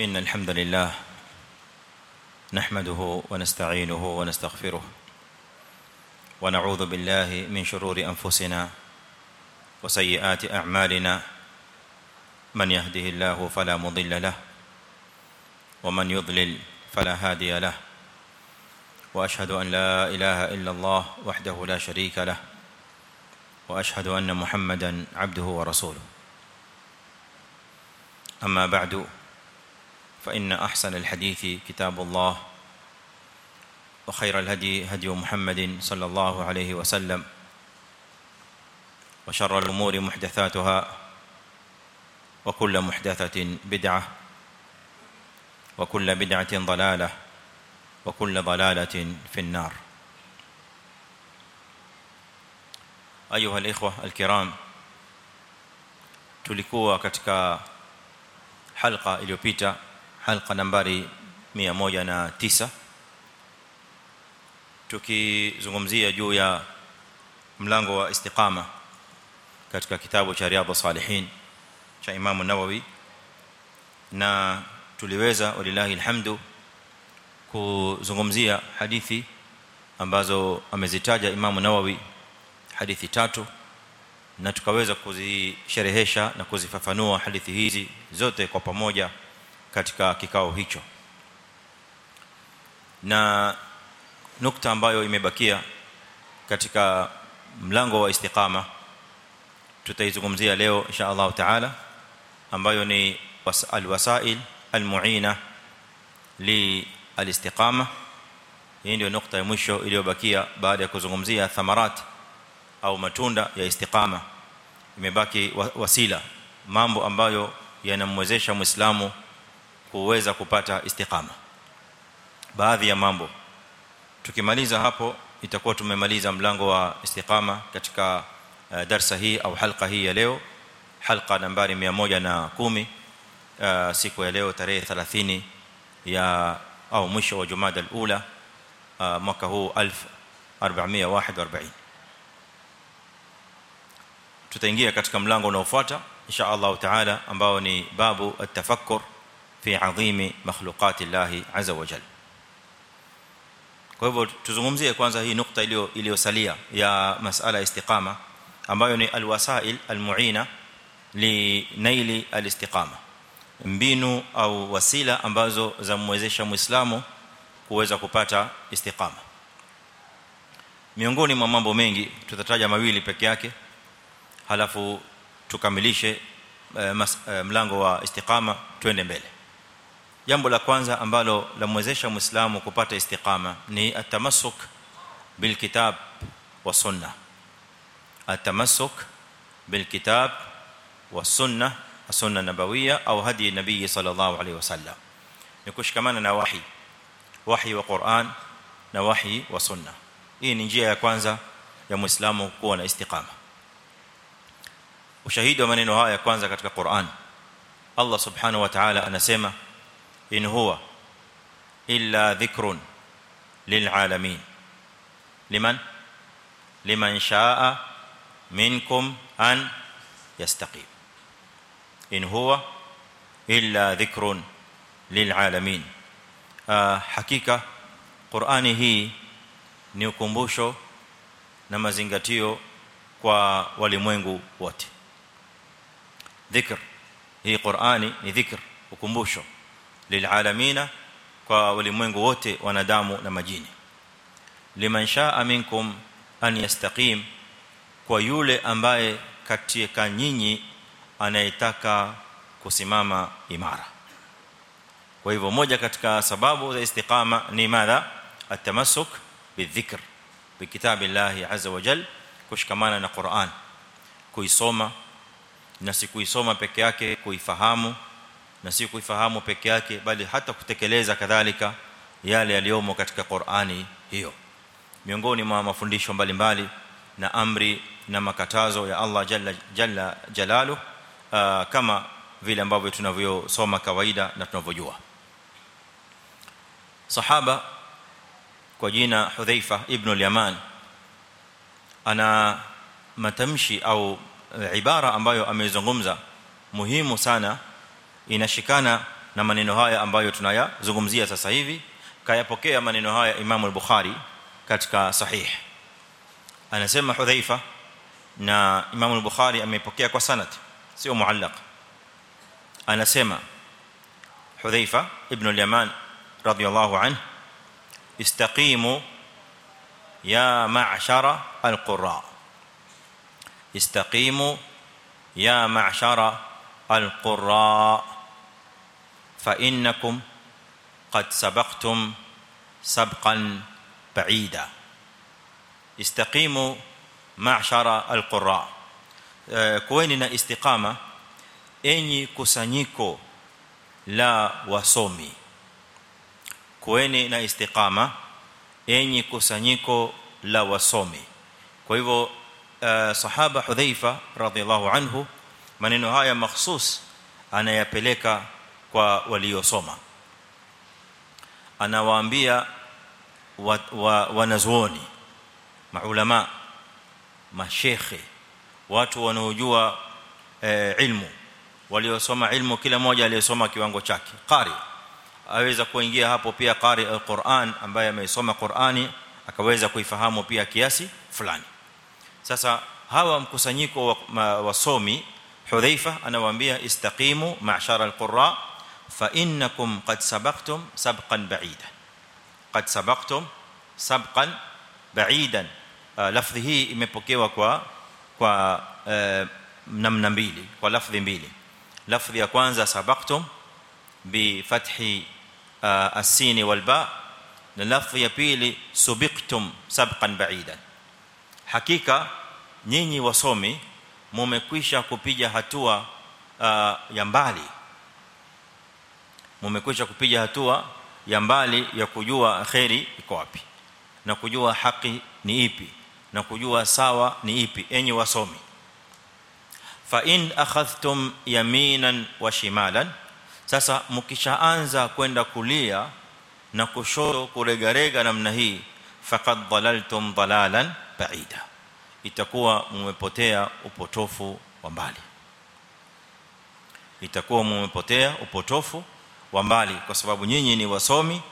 إن الحمد لله نحمده ونستعينه ونستغفره ونعوذ بالله من شرور أنفسنا وسيئات أعمالنا. من يهده الله فلا مضل له ومن يضلل فلا هادي له. وأشهد أن لا إله إلا الله وحده لا شريك له. وأشهد أن محمدا عبده ورسوله. أما بعد فإن أحسن الحديث كتاب الله وخير الهدي هدي محمد صلى الله عليه وسلم وشر الأمور محدثاتها وكل محدثة بدعة وكل بدعة ضلالة وكل ضلالة في النار. أيها الإخوة الكرام tulikuwa katika halqa iliyopita halqa nambari 109 tukizungumzia juu ya mlango wa istiqama katika kitabu cha riyadhus salihin cha Imam an-Nawawi na tuliweza walilahi alhamdu kuzungumzia hadithi ambazo amezitaja Imam Nawawi hadithi tatu na tukaweza kuzisherehesha na kuzifafanua hadithi hizi zote kwa pamoja katika kikao hicho. Na nukta ambayo imebakia katika mlango wa istiqama tutaizungumzia leo insha Allah taala ambayo ni alwasail almuina li alistiqama. Hii ndio nukta ya mwisho iliyobakia baada ya kuzungumzia thamarat au matunda ya istiqama. Imebaki wasila mambo ambayo yanamwezesha muislamu kuweza kupata istiqama baadhi ya mambo tukimaliza hapo itakuwa tumemaliza mlango wa istiqama katika uh, darsa hii au halqa hii ya leo halqa nambari 110 uh, siku ya leo tarehe 30 ya au mwisho wa Jumada al-Ula uh, mwaka huu 1441 tutaingia katika mlango unaofuata insha Allah taala ambao ni babu at-tafakkur fi adhimi makhluqati llahi azza wa jalla. Kwa hivyo tuzungumzie kwanza hii nukta iliyo iliyosalia ya masala istiqama ambayo ni alwasail almuina li naili alistiqama. Mbinu au wasila ambazo zamwezesha muislamu kuweza kupata istiqama. Miongoni mwa mambo mengi tutataja mawili peke yake halafu tukamilishe mlango wa istiqama twende mbele jambo la kwanza ambalo lamwezesha muislamu kupata istiqama ni atamassuk bil kitab wa sunna atamassuk bil kitab wa sunna sunna nabawiyya au hadi nabii sallallahu alaihi wasallam ni kushikamana na wahi wahi wa Qur'an na wahi wa sunna hii ni njia ya kwanza ya muislamu kuwa na istiqama ushahidi wa maneno haya kwanza katika Qur'an Allah subhanahu wa ta'ala anasema إن هو إلا ذكر للعالمين. لمن؟ لمن شاء منكم أن يستقيم. إن هو إلا ذكر للعالمين. آه، حقيقة قرآن هي نيكمبوشو نما زنغتيو كوا والموينغو واتي ذكر هي قراني هي ذكر وكمبوشو lilalamin kwa walimwengu wote wanadamu na majini. Liman shaa minkum an yastaqim kwa yule ambaye katika nyinyi anayetaka kusimama imara. Kwa hivyo moja katika sababu za istiqama ni madha? Atamassuk bidhikr bikitabillah azza wa jall kushikamana na Qur'an. Kuisoma na si kuisoma peke yake kuifahamu na si kuifahamu peke yake bali hata kutekeleza kadhalika yale yaliyomo katika Qur'ani hiyo. Miongoni mwa mafundisho mbalimbali na amri na makatazo ya Allah jalla jalla jalalu kama vile ambavyo tunavyosoma kawaida na tunavyojua. Sahaba kwa jina Hudhaifa ibn al-Yaman ana matamshi au ibara ambayo amezungumza muhimu sana inashikana na maneno haya ambayo tunayazungumzia sasa hivi kayapokea maneno haya Imam al-Bukhari katika sahih anasema Hudhaifa na Imam al-Bukhari amepokea kwa sanad sio muallaq anasema Hudhaifa ibn al-Yaman radiyallahu anhu istaqimu ya ma'shara al-qurra istaqimu ya ma'shara al-qurra فإنكم قد سبقتم سبقا بعيدا. استقيموا معشر القراء. آه، كونوا استقامة. أني كسانيكو لا وصومي كونوا استقامة. أني كسانيكو لا وصومي فلهو آه، صحابة حذيفة رضي الله عنه. منن هيا مخصوص. أنا يابلكه kwa waliosoma anawaambia wa, wa, wanazuoni maulama mashekhe watu wanaojua eh, ilmu waliosoma ilmu kila mmoja aliyesoma kiwango chake qari aweza kuingia hapo pia qari alquran ambaye ameisoma qurani akaweza kuifahamu pia kiasi fulani sasa hawa mkusanyiko wa wasomi hudhaifa anawaambia istaqimu ma'shara alqurra fa innakum qad sabaqtum sabqan ba'ida qad sabaqtum sabqan ba'idan lafdhi hii imepokewa kwa kwa namna mbili kwa lafdhi mbili lafdhi ya kwanza sabaqtum bi fathi as-sin wal ba na lafdhi ya pili subiqtum sabqan ba'idan hakika nyinyi wasomi mumekwisha kupiga hatua uh, ya mbali mumekwisha kupiga hatua ya mbali ya kujua khairi iko wapi na kujua haki ni ipi na kujua sawa ni ipi. Enyi wasomi fa in akhadhtum yaminan wa shimalan sasa mkishaanza kwenda kulia na kushoto kuregarega namna hii faqad dalaltum dalalan ba'ida itakuwa mmepotea upotofu wa mbali itakuwa mmepotea upotofu wa mbali kwa sababu nyinyi ni wasomi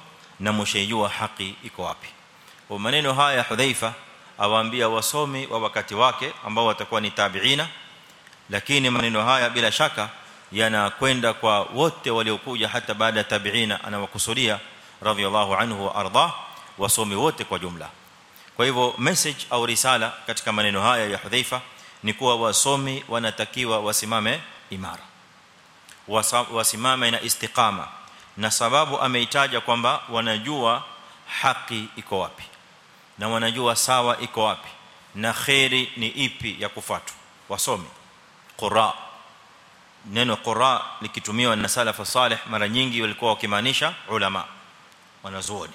na mshejua haki iko wapi. Kwa maneno haya Hudhaifa awaambia wasomi wa wakati wake ambao watakuwa ni tabiina lakini maneno haya bila shaka yanakwenda kwa wote waliokuja hata baada ya tabiina anawakusudia radhiallahu anhu wa arda wasomi wote kwa jumla. Kwa hivyo message au risala katika maneno haya ya Hudhaifa ni kuwa wasomi wanatakiwa wasimame imara wasimame na istiqama. Na sababu ameitaja kwamba wanajua haki iko wapi. Na wanajua sawa iko wapi. Na khairi ni ipi ya kufuatwa. Wasome qura. Neno qura likitumiwa na salafu saleh mara nyingi walikuwa wakimaanisha ulama wanazuoni.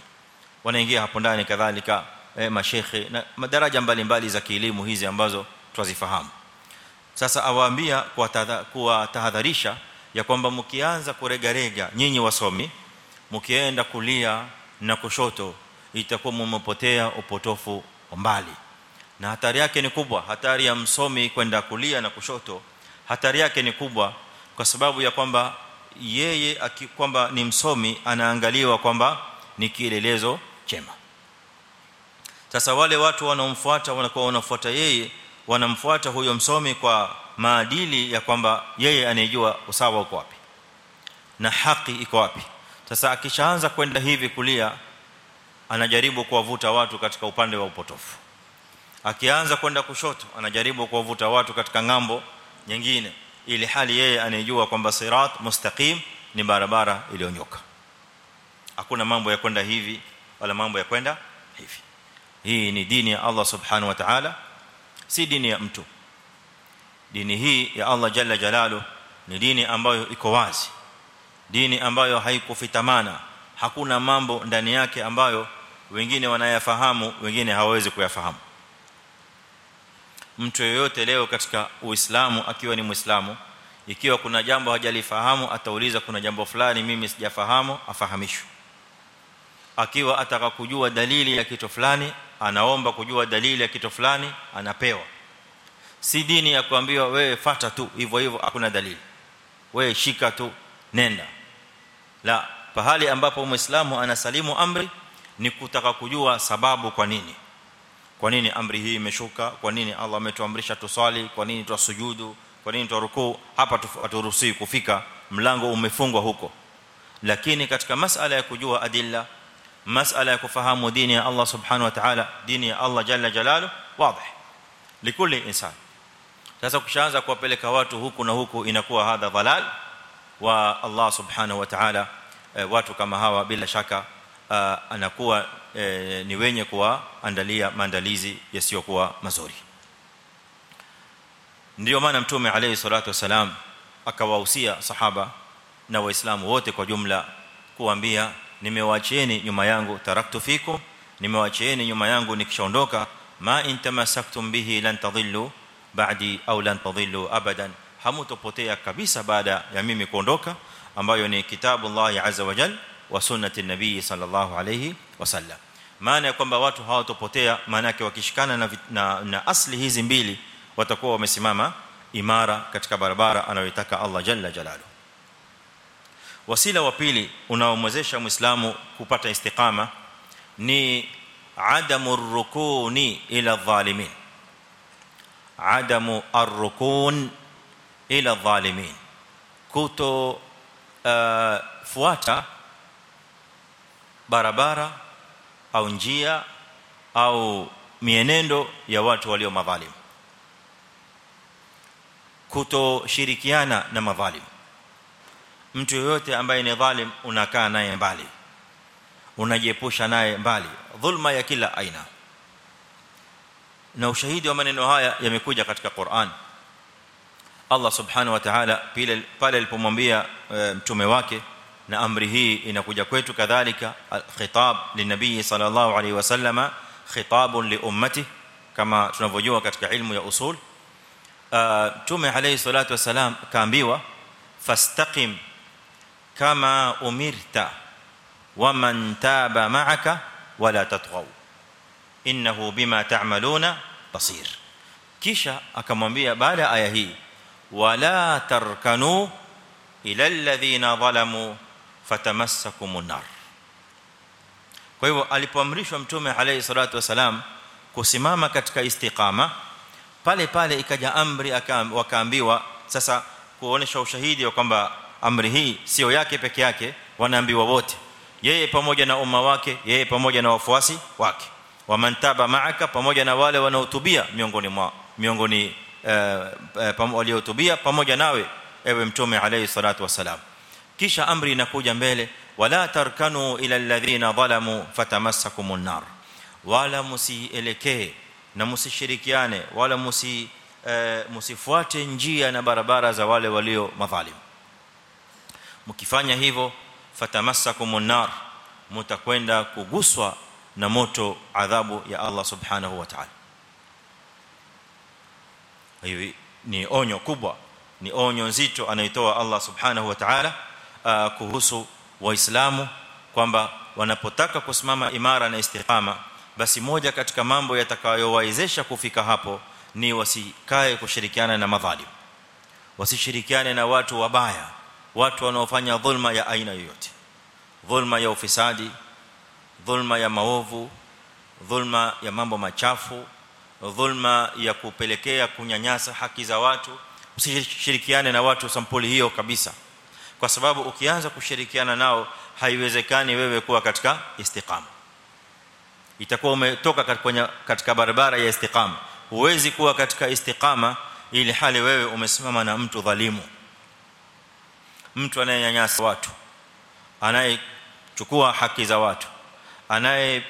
Wanaingia hapo ndani kadhalika eh, mashekhe na madaraja mbalimbali za kielimu hizi ambazo twazifahamu. Sasa awaambia kwa kuwa tahadharisha ya kwamba mkianza kuregarega nyinyi wasomi mkienda kulia na kushoto itakuwa mmepotea upotofu mbali. Na hatari yake ni kubwa hatari ya msomi kwenda kulia na kushoto hatari yake ni kubwa kwa sababu ya kwamba yeye kwamba ni msomi anaangaliwa kwamba ni kielelezo chema. Sasa wale watu wanaomfuata wanakuwa wanafuata yeye wanamfuata huyo msomi kwa maadili ya kwamba yeye anejua usawa uko wapi na haki iko wapi. Sasa akishaanza kwenda hivi kulia anajaribu kuwavuta watu katika upande wa upotofu. Akianza kwenda kushoto anajaribu kuwavuta watu katika ng'ambo nyingine ili hali yeye anejua kwamba sirat mustaqim ni barabara iliyonyoka. Hakuna mambo ya kwenda hivi wala mambo ya kwenda hivi. Hii ni dini ya Allah subhanahu wa ta'ala si dini ya mtu dini hii ya Allah jalla jalalu ni dini ambayo iko wazi. Dini ambayo haikufitamana. Hakuna mambo ndani yake ambayo wengine wanayafahamu wengine hawawezi kuyafahamu. Mtu yeyote leo katika uislamu akiwa ni muislamu ikiwa kuna jambo hajalifahamu atauliza kuna jambo fulani mimi sijafahamu afahamishwe. Akiwa ataka kujua dalili ya kitu fulani anaomba kujua dalili ya kitu fulani anapewa si dini ya kuambiwa wewe fata tu hivyo hivyo hakuna dalili. Wewe shika tu nenda. La pahali ambapo muislamu anasalimu amri ni kutaka kujua sababu kwa nini. Kwa nini amri hii imeshuka? Kwa nini Allah ametuamrisha tuswali? Kwa nini tusujudu kwa nini turukuu hapa tuturuhusi kufika. Mlango umefungwa huko. Lakini katika masala ya kujua adilla masala ya kufahamu dini ya Allah subhanahu wa ta'ala dini ya Allah jalla jalalu wazi likuli insan sasa kushaanza kuwapeleka watu huku na huku inakuwa hadha dhalal wa Allah subhanahu wa ta'ala watu kama hawa bila shaka anakuwa ni wenye kuwaandalia maandalizi yasiyokuwa mazuri. Ndio maana mtume alayhi salatu wasalam akawahusia sahaba na waislamu wote kwa jumla kuambia nimewaachieni nyuma yangu taraktu fikum nimewaachieni nyuma yangu nikishaondoka ma intamasaktum bihi lan tadhillu ba'di au lan tadhillu abadan hamutopotea kabisa baada ya mimi kuondoka ambayo ni kitabu Allah azza wa jalla wa sunnati nabii sallallahu alayhi wasallam maana ya kwamba watu hawatopotea maana yake wakishikana na, na na asli hizi mbili watakuwa wamesimama imara katika barabara anayotaka Allah jalla jalalu wasila wa pili unaomwezesha muislamu kupata istiqama ni adamu rukuni ila dhalimin adamu arrukun ila dhalimin kuto uh, fuata barabara au njia au mienendo ya watu walio madhalim kutoshirikiana na madhalim mtu yoyote ambaye ni dhalim unakaa naye mbali. Unajiepusha naye mbali. Dhulma ya kila aina na ushahidi wa maneno haya yamekuja katika Qur'an Allah subhanahu wa ta'ala pale alipomwambia mtume wake na amri hii inakuja kwetu kadhalika khitab linabii sallallahu alayhi wasallama khitabun li ummati kama tunavyojua katika ilmu ya usul mtume alayhi salatu wasalam kaambiwa fastaqim kama umirta waman taba ma'aka wala tatghaw innahu bima ta'maluna basir kisha akamwambia baada aya hii wala tarkanu ila alladhina zalamu fatamassakumun nar kwa hivyo alipoamrishwa mtume alayhi salatu wasalam kusimama katika istiqama pale pale ikaja amri wakaambiwa sasa kuonesha ushahidi wa kwamba amri hii sio yake peke yake wanaambiwa wote yeye pamoja na umma wake yeye pamoja na wafuasi wake wamantaba maaka pamoja na wale wanaotubia miongoni mwa miongoni waliohutubia pamoja nawe ewe mtume alayhi salatu wasalam kisha amri inakuja mbele wala tarkanu ila alladhina zalamu fatamassakumun nar. Wala musielekee na musishirikiane wala musi msifuate njia na barabara za wale walio madhalim. Mkifanya hivyo fatamassakumun nar mtakwenda kuguswa na moto adhabu ya Allah subhanahu wa ta'ala. Hivi ni onyo kubwa ni onyo nzito anaitoa Allah subhanahu wa ta'ala kuhusu waislamu kwamba wanapotaka kusimama imara na istiqama basi moja katika mambo yatakayowawezesha kufika hapo ni wasikae kushirikiana na madhalim. Wasishirikiane na watu wabaya watu wanaofanya dhulma ya aina yoyote. Dhulma ya ufisadi dhulma ya maovu dhulma ya mambo machafu dhulma ya kupelekea kunyanyasa haki za watu usishirikiane na watu sampuli hiyo kabisa. Kwa sababu ukianza kushirikiana nao haiwezekani wewe kuwa katika istiqama. Itakuwa umetoka katika katika barabara ya istiqama. Huwezi kuwa katika istiqama ili hali wewe umesimama na mtu dhalimu. Mtu anayenyanyasa watu anayechukua haki za watu anaye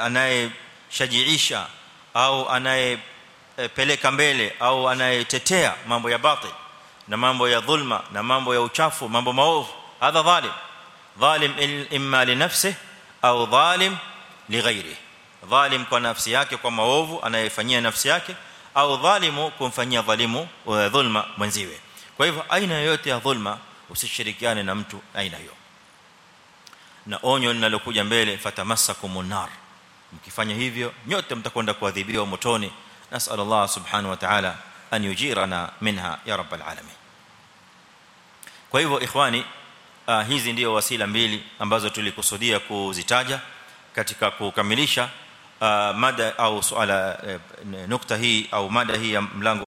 anayeshajiisha au anayepeleka mbele au anayetetea mambo ya batil na mambo ya dhulma na mambo ya uchafu mambo maovu hadha dhalim dhalim imma li nafsihi au dhalim li ghairihi dhalim kwa nafsi yake kwa maovu anayefanyia nafsi yake au dhalimu kumfanyia dhalimu dhulma mwenziwe kwa hivyo aina yoyote ya dhulma usishirikiane na mtu aina hiyo na onyo linalokuja mbele fatamassakumun nar mkifanya hivyo nyote mtakwenda kuadhibiwa motoni. Nasal Allah subhanahu wa ta'ala an yujirana minha ya rabbal alamin. Kwa hivyo ikhwani uh, hizi ndio wasila mbili ambazo tulikusudia kuzitaja katika kukamilisha uh, mada au swala uh, nukta hii au mada hii ya mlango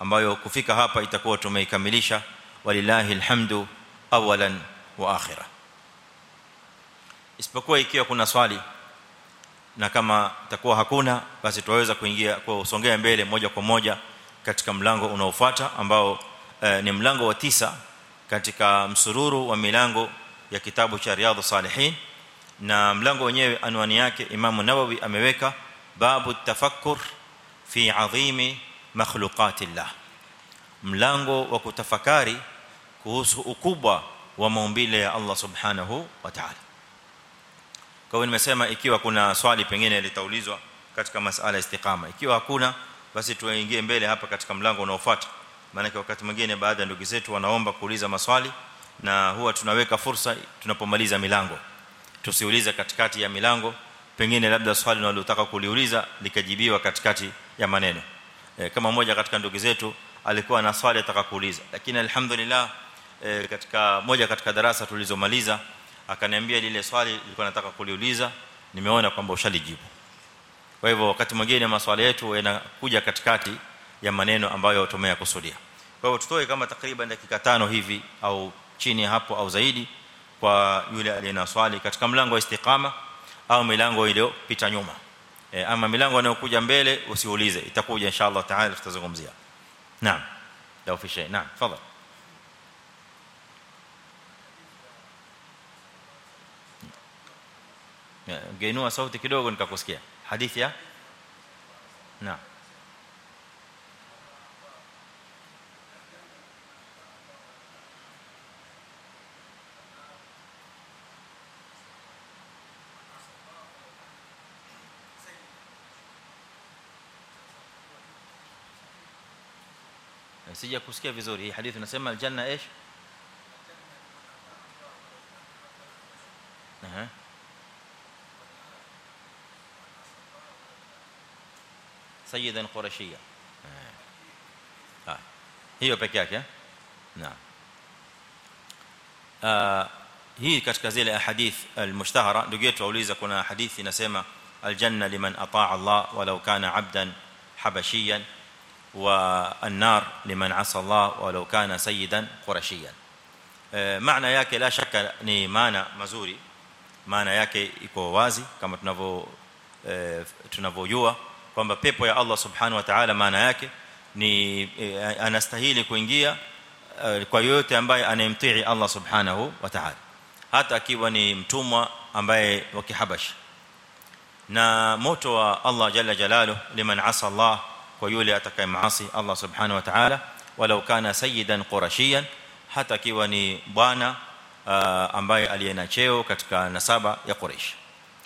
ambayo kufika hapa itakuwa tumeikamilisha. Walillahi alhamdu awalan wa akhirah isipokuwa ikiwa kuna swali na kama takuwa hakuna basi tuweza kuingia kwa usongea mbele moja kwa moja katika mlango unaofuata ambao eh, ni mlango wa tisa katika msururu wa milango ya kitabu cha riadha salihin. Na mlango wenyewe anwani yake Imam Nawawi ameweka babu tafakkur fi adhimi makhluqatillah. Mlango wa kutafakari kuhusu ukubwa wa maumbile ya Allah subhanahu wa ta'ala kwa hiyo nimesema ikiwa kuna swali pengine litaulizwa katika masala istiqama. Ikiwa hakuna basi tuingie mbele hapa katika mlango unaofuata. Maana wakati mwingine baadhi ya ndugu zetu wanaomba kuuliza maswali na huwa tunaweka fursa tunapomaliza milango. Tusiulize katikati ya milango pengine labda swali unalotaka kuliuliza likajibiwa katikati ya maneno. E, kama mmoja katika ndugu zetu alikuwa na swali ataka kuuliza. Lakini alhamdulillah e, katika moja katika darasa tulizomaliza akaniambia lile swali nilikuwa nataka kuliuliza nimeona kwamba ushalijibu. Kwa hivyo wakati mwingine maswali yetu yanakuja katikati ya maneno ambayo tumeyakusudia. Kwa hivyo tutoe kama takriban dakika tano hivi au chini hapo au zaidi kwa yule aliyena swali katika mlango wa istiqama au milango ile pita nyuma. E, ama milango inayokuja mbele usiulize. Itakuja inshallah taala tutazungumzia. Naam. Leo naam tafadhali. Ngeinua sauti kidogo nikakusikia hadithi ya naam sija kusikia vizuri hii hadithi inasema aljanna إيش سيدا قرشيا آه. آه. هيو بك ياك نعم. آه، هي كاتكا زي الأحاديث المشتهرة. دوجيت واوليزا كنا حديث يناسما الجنة لمن أطاع الله ولو كان عبدا حبشيا والنار لمن عصى الله ولو كان سيدا قرشيا معنى ياك لا شك ني معنى مزوري. معنى ياك يكون واضح كما تنو تنو يوا. Kwamba pepo ya Allah subhanahu wa ta'ala maana yake ni anastahili kuingia kwa yote ambaye anemtii Allah subhanahu wa ta'ala hata akiwa ni mtumwa ambaye wa kihabashi na moto wa Allah jalla jalalu liman asa Allah kwa yule atakayemaasi Allah subhanahu wa ta'ala walau kana sayyidan qurashiyan hata kiwa ni bwana ambaye aliyena cheo katika nasaba ya Quraysh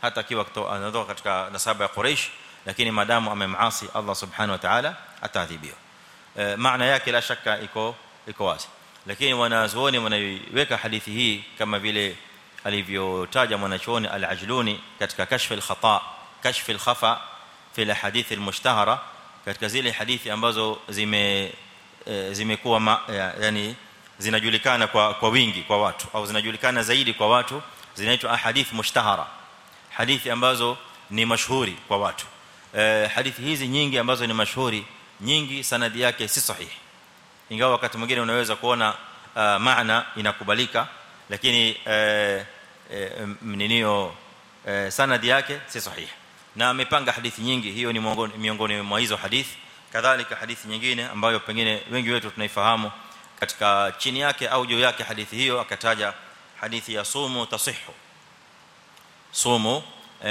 hata kiwa anatoka katika nasaba ya Quraysh lakini madamu amemaasi Allah subhanahu wa ta'ala ataadhibiwa maana yake la shaka iko iko wazi lakini wanazuoni wanaiweka hadithi hii kama vile alivyotaja mwanachuoni al-Ajluni katika kashf al-khata kashf al-khafa fi al-hadith al-mushtahara katika zile hadithi ambazo zime zimekuwa yani zinajulikana kwa kwa wingi kwa watu au zinajulikana zaidi kwa watu zinaitwa ahadith mushtahara hadithi ambazo ni mashuhuri kwa watu hadithi hizi nyingi ambazo ni mashuhuri nyingi sanadi yake si sahihi ingawa wakati mwingine unaweza kuona maana inakubalika lakini mninio sanadi yake si sahihi na amepanga hadithi nyingi hiyo ni miongoni mwa hizo hadithi kadhalika hadithi nyingine ambayo pengine wengi wetu tunaifahamu katika chini yake au juu yake hadithi hiyo akataja hadithi ya sumu tasihhu. Sumu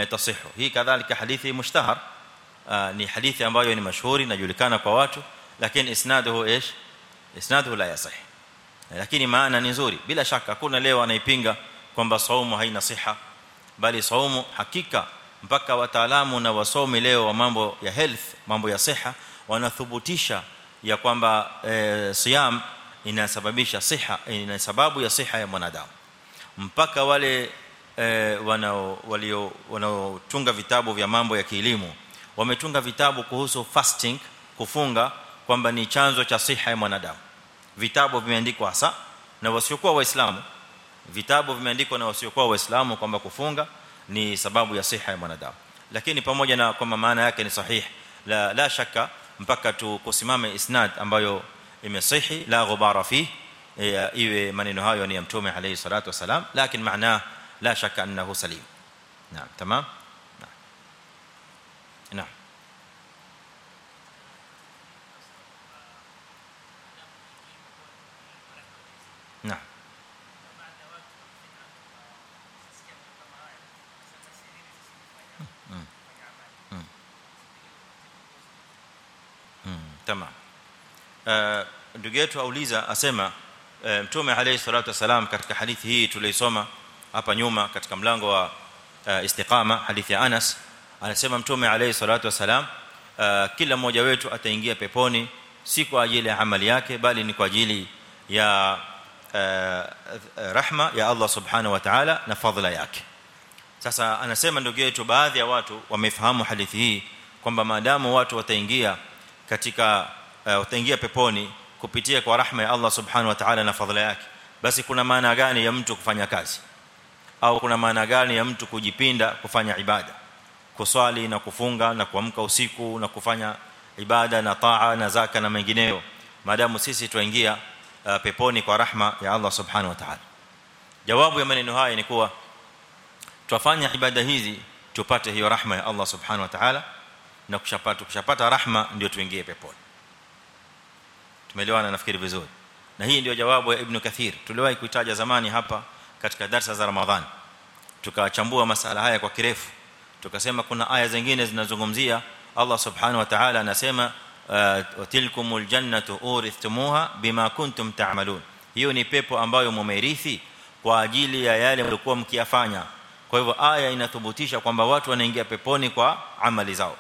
tasihhu. Hii kadhalika hadithi mushtahar ni hadithi ambayo ni mashuhuri inajulikana kwa watu lakini isnaduhu ايش isnaduhu la yasih lakini maana ni nzuri bila shaka hakuna leo anaipinga kwamba saumu haina siha bali saumu hakika mpaka wataalamu na wasomi leo wa mambo ya health mambo ya siha wanathubutisha ya kwamba e, siyam inasababisha siha ina sababu ya siha ya mwanadamu mpaka wale e, wanao walio wanaotunga vitabu vya mambo ya kielimu wametunga vitabu kuhusu fasting kufunga kwamba ni chanzo cha siha ya mwanadamu. Vitabu vimeandikwa hasa na wasiokuwa waislamu. Vitabu vimeandikwa na wasiokuwa waislamu kwamba kufunga ni sababu ya siha ya mwanadamu. Lakini pamoja na kwamba maana yake ni sahihi la la shaka mpaka tukusimame isnad ambayo imesahihi la ghubara fi iwe maneno hayo ni ya mtume alayhi salatu wasalam lakini maana la shaka annahu salim. Naam tamam tamam ndugu yetu auliza asema mtume alayhi salatu wasalam katika hadithi hii tuliisoma hapa nyuma katika mlango wa istiqama hadithi ya Anas anasema mtume alayhi salatu wasalam kila mmoja wetu ataingia peponi si kwa ajili ya amali yake bali ni kwa ajili ya rahma ya Allah subhanahu wa ta'ala na fadhila yake sasa anasema ndugu yetu baadhi ya watu wamefahamu hadithi hii kwamba maadamu watu wataingia katika utaingia peponi kupitia kwa rahma ya Allah subhanahu wa ta'ala na fadhila yake. Basi kuna maana gani ya mtu kufanya kazi? Au kuna maana gani ya mtu kujipinda kufanya ibada? Kuswali na kufunga na kuamka usiku na kufanya ibada na taa na zaka na mengineyo maadamu sisi tuingia peponi kwa rahma ya Allah subhanahu wa ta'ala. Jawabu ya maneno haya ni kuwa tufanye ibada hizi tupate hiyo rahma ya Allah subhanahu wa ta'ala na kushapata kushapata rahma ndio tuingie peponi tumeelewana nafikiri vizuri na hii ndio jawabu ya ibn kathir tuliwahi kuitaja zamani hapa katika darasa za ramadhani tukachambua masala haya kwa kirefu tukasema kuna aya zingine zinazungumzia Allah subhanahu wa ta'ala anasema watilkumul jannatu urithtumuha bima kuntum ta'malun hiyo ni pepo ambayo mumerithi kwa ajili ya yale mlikuwa mkiyafanya kwa hivyo aya inathibitisha kwamba watu wanaingia peponi kwa amali zao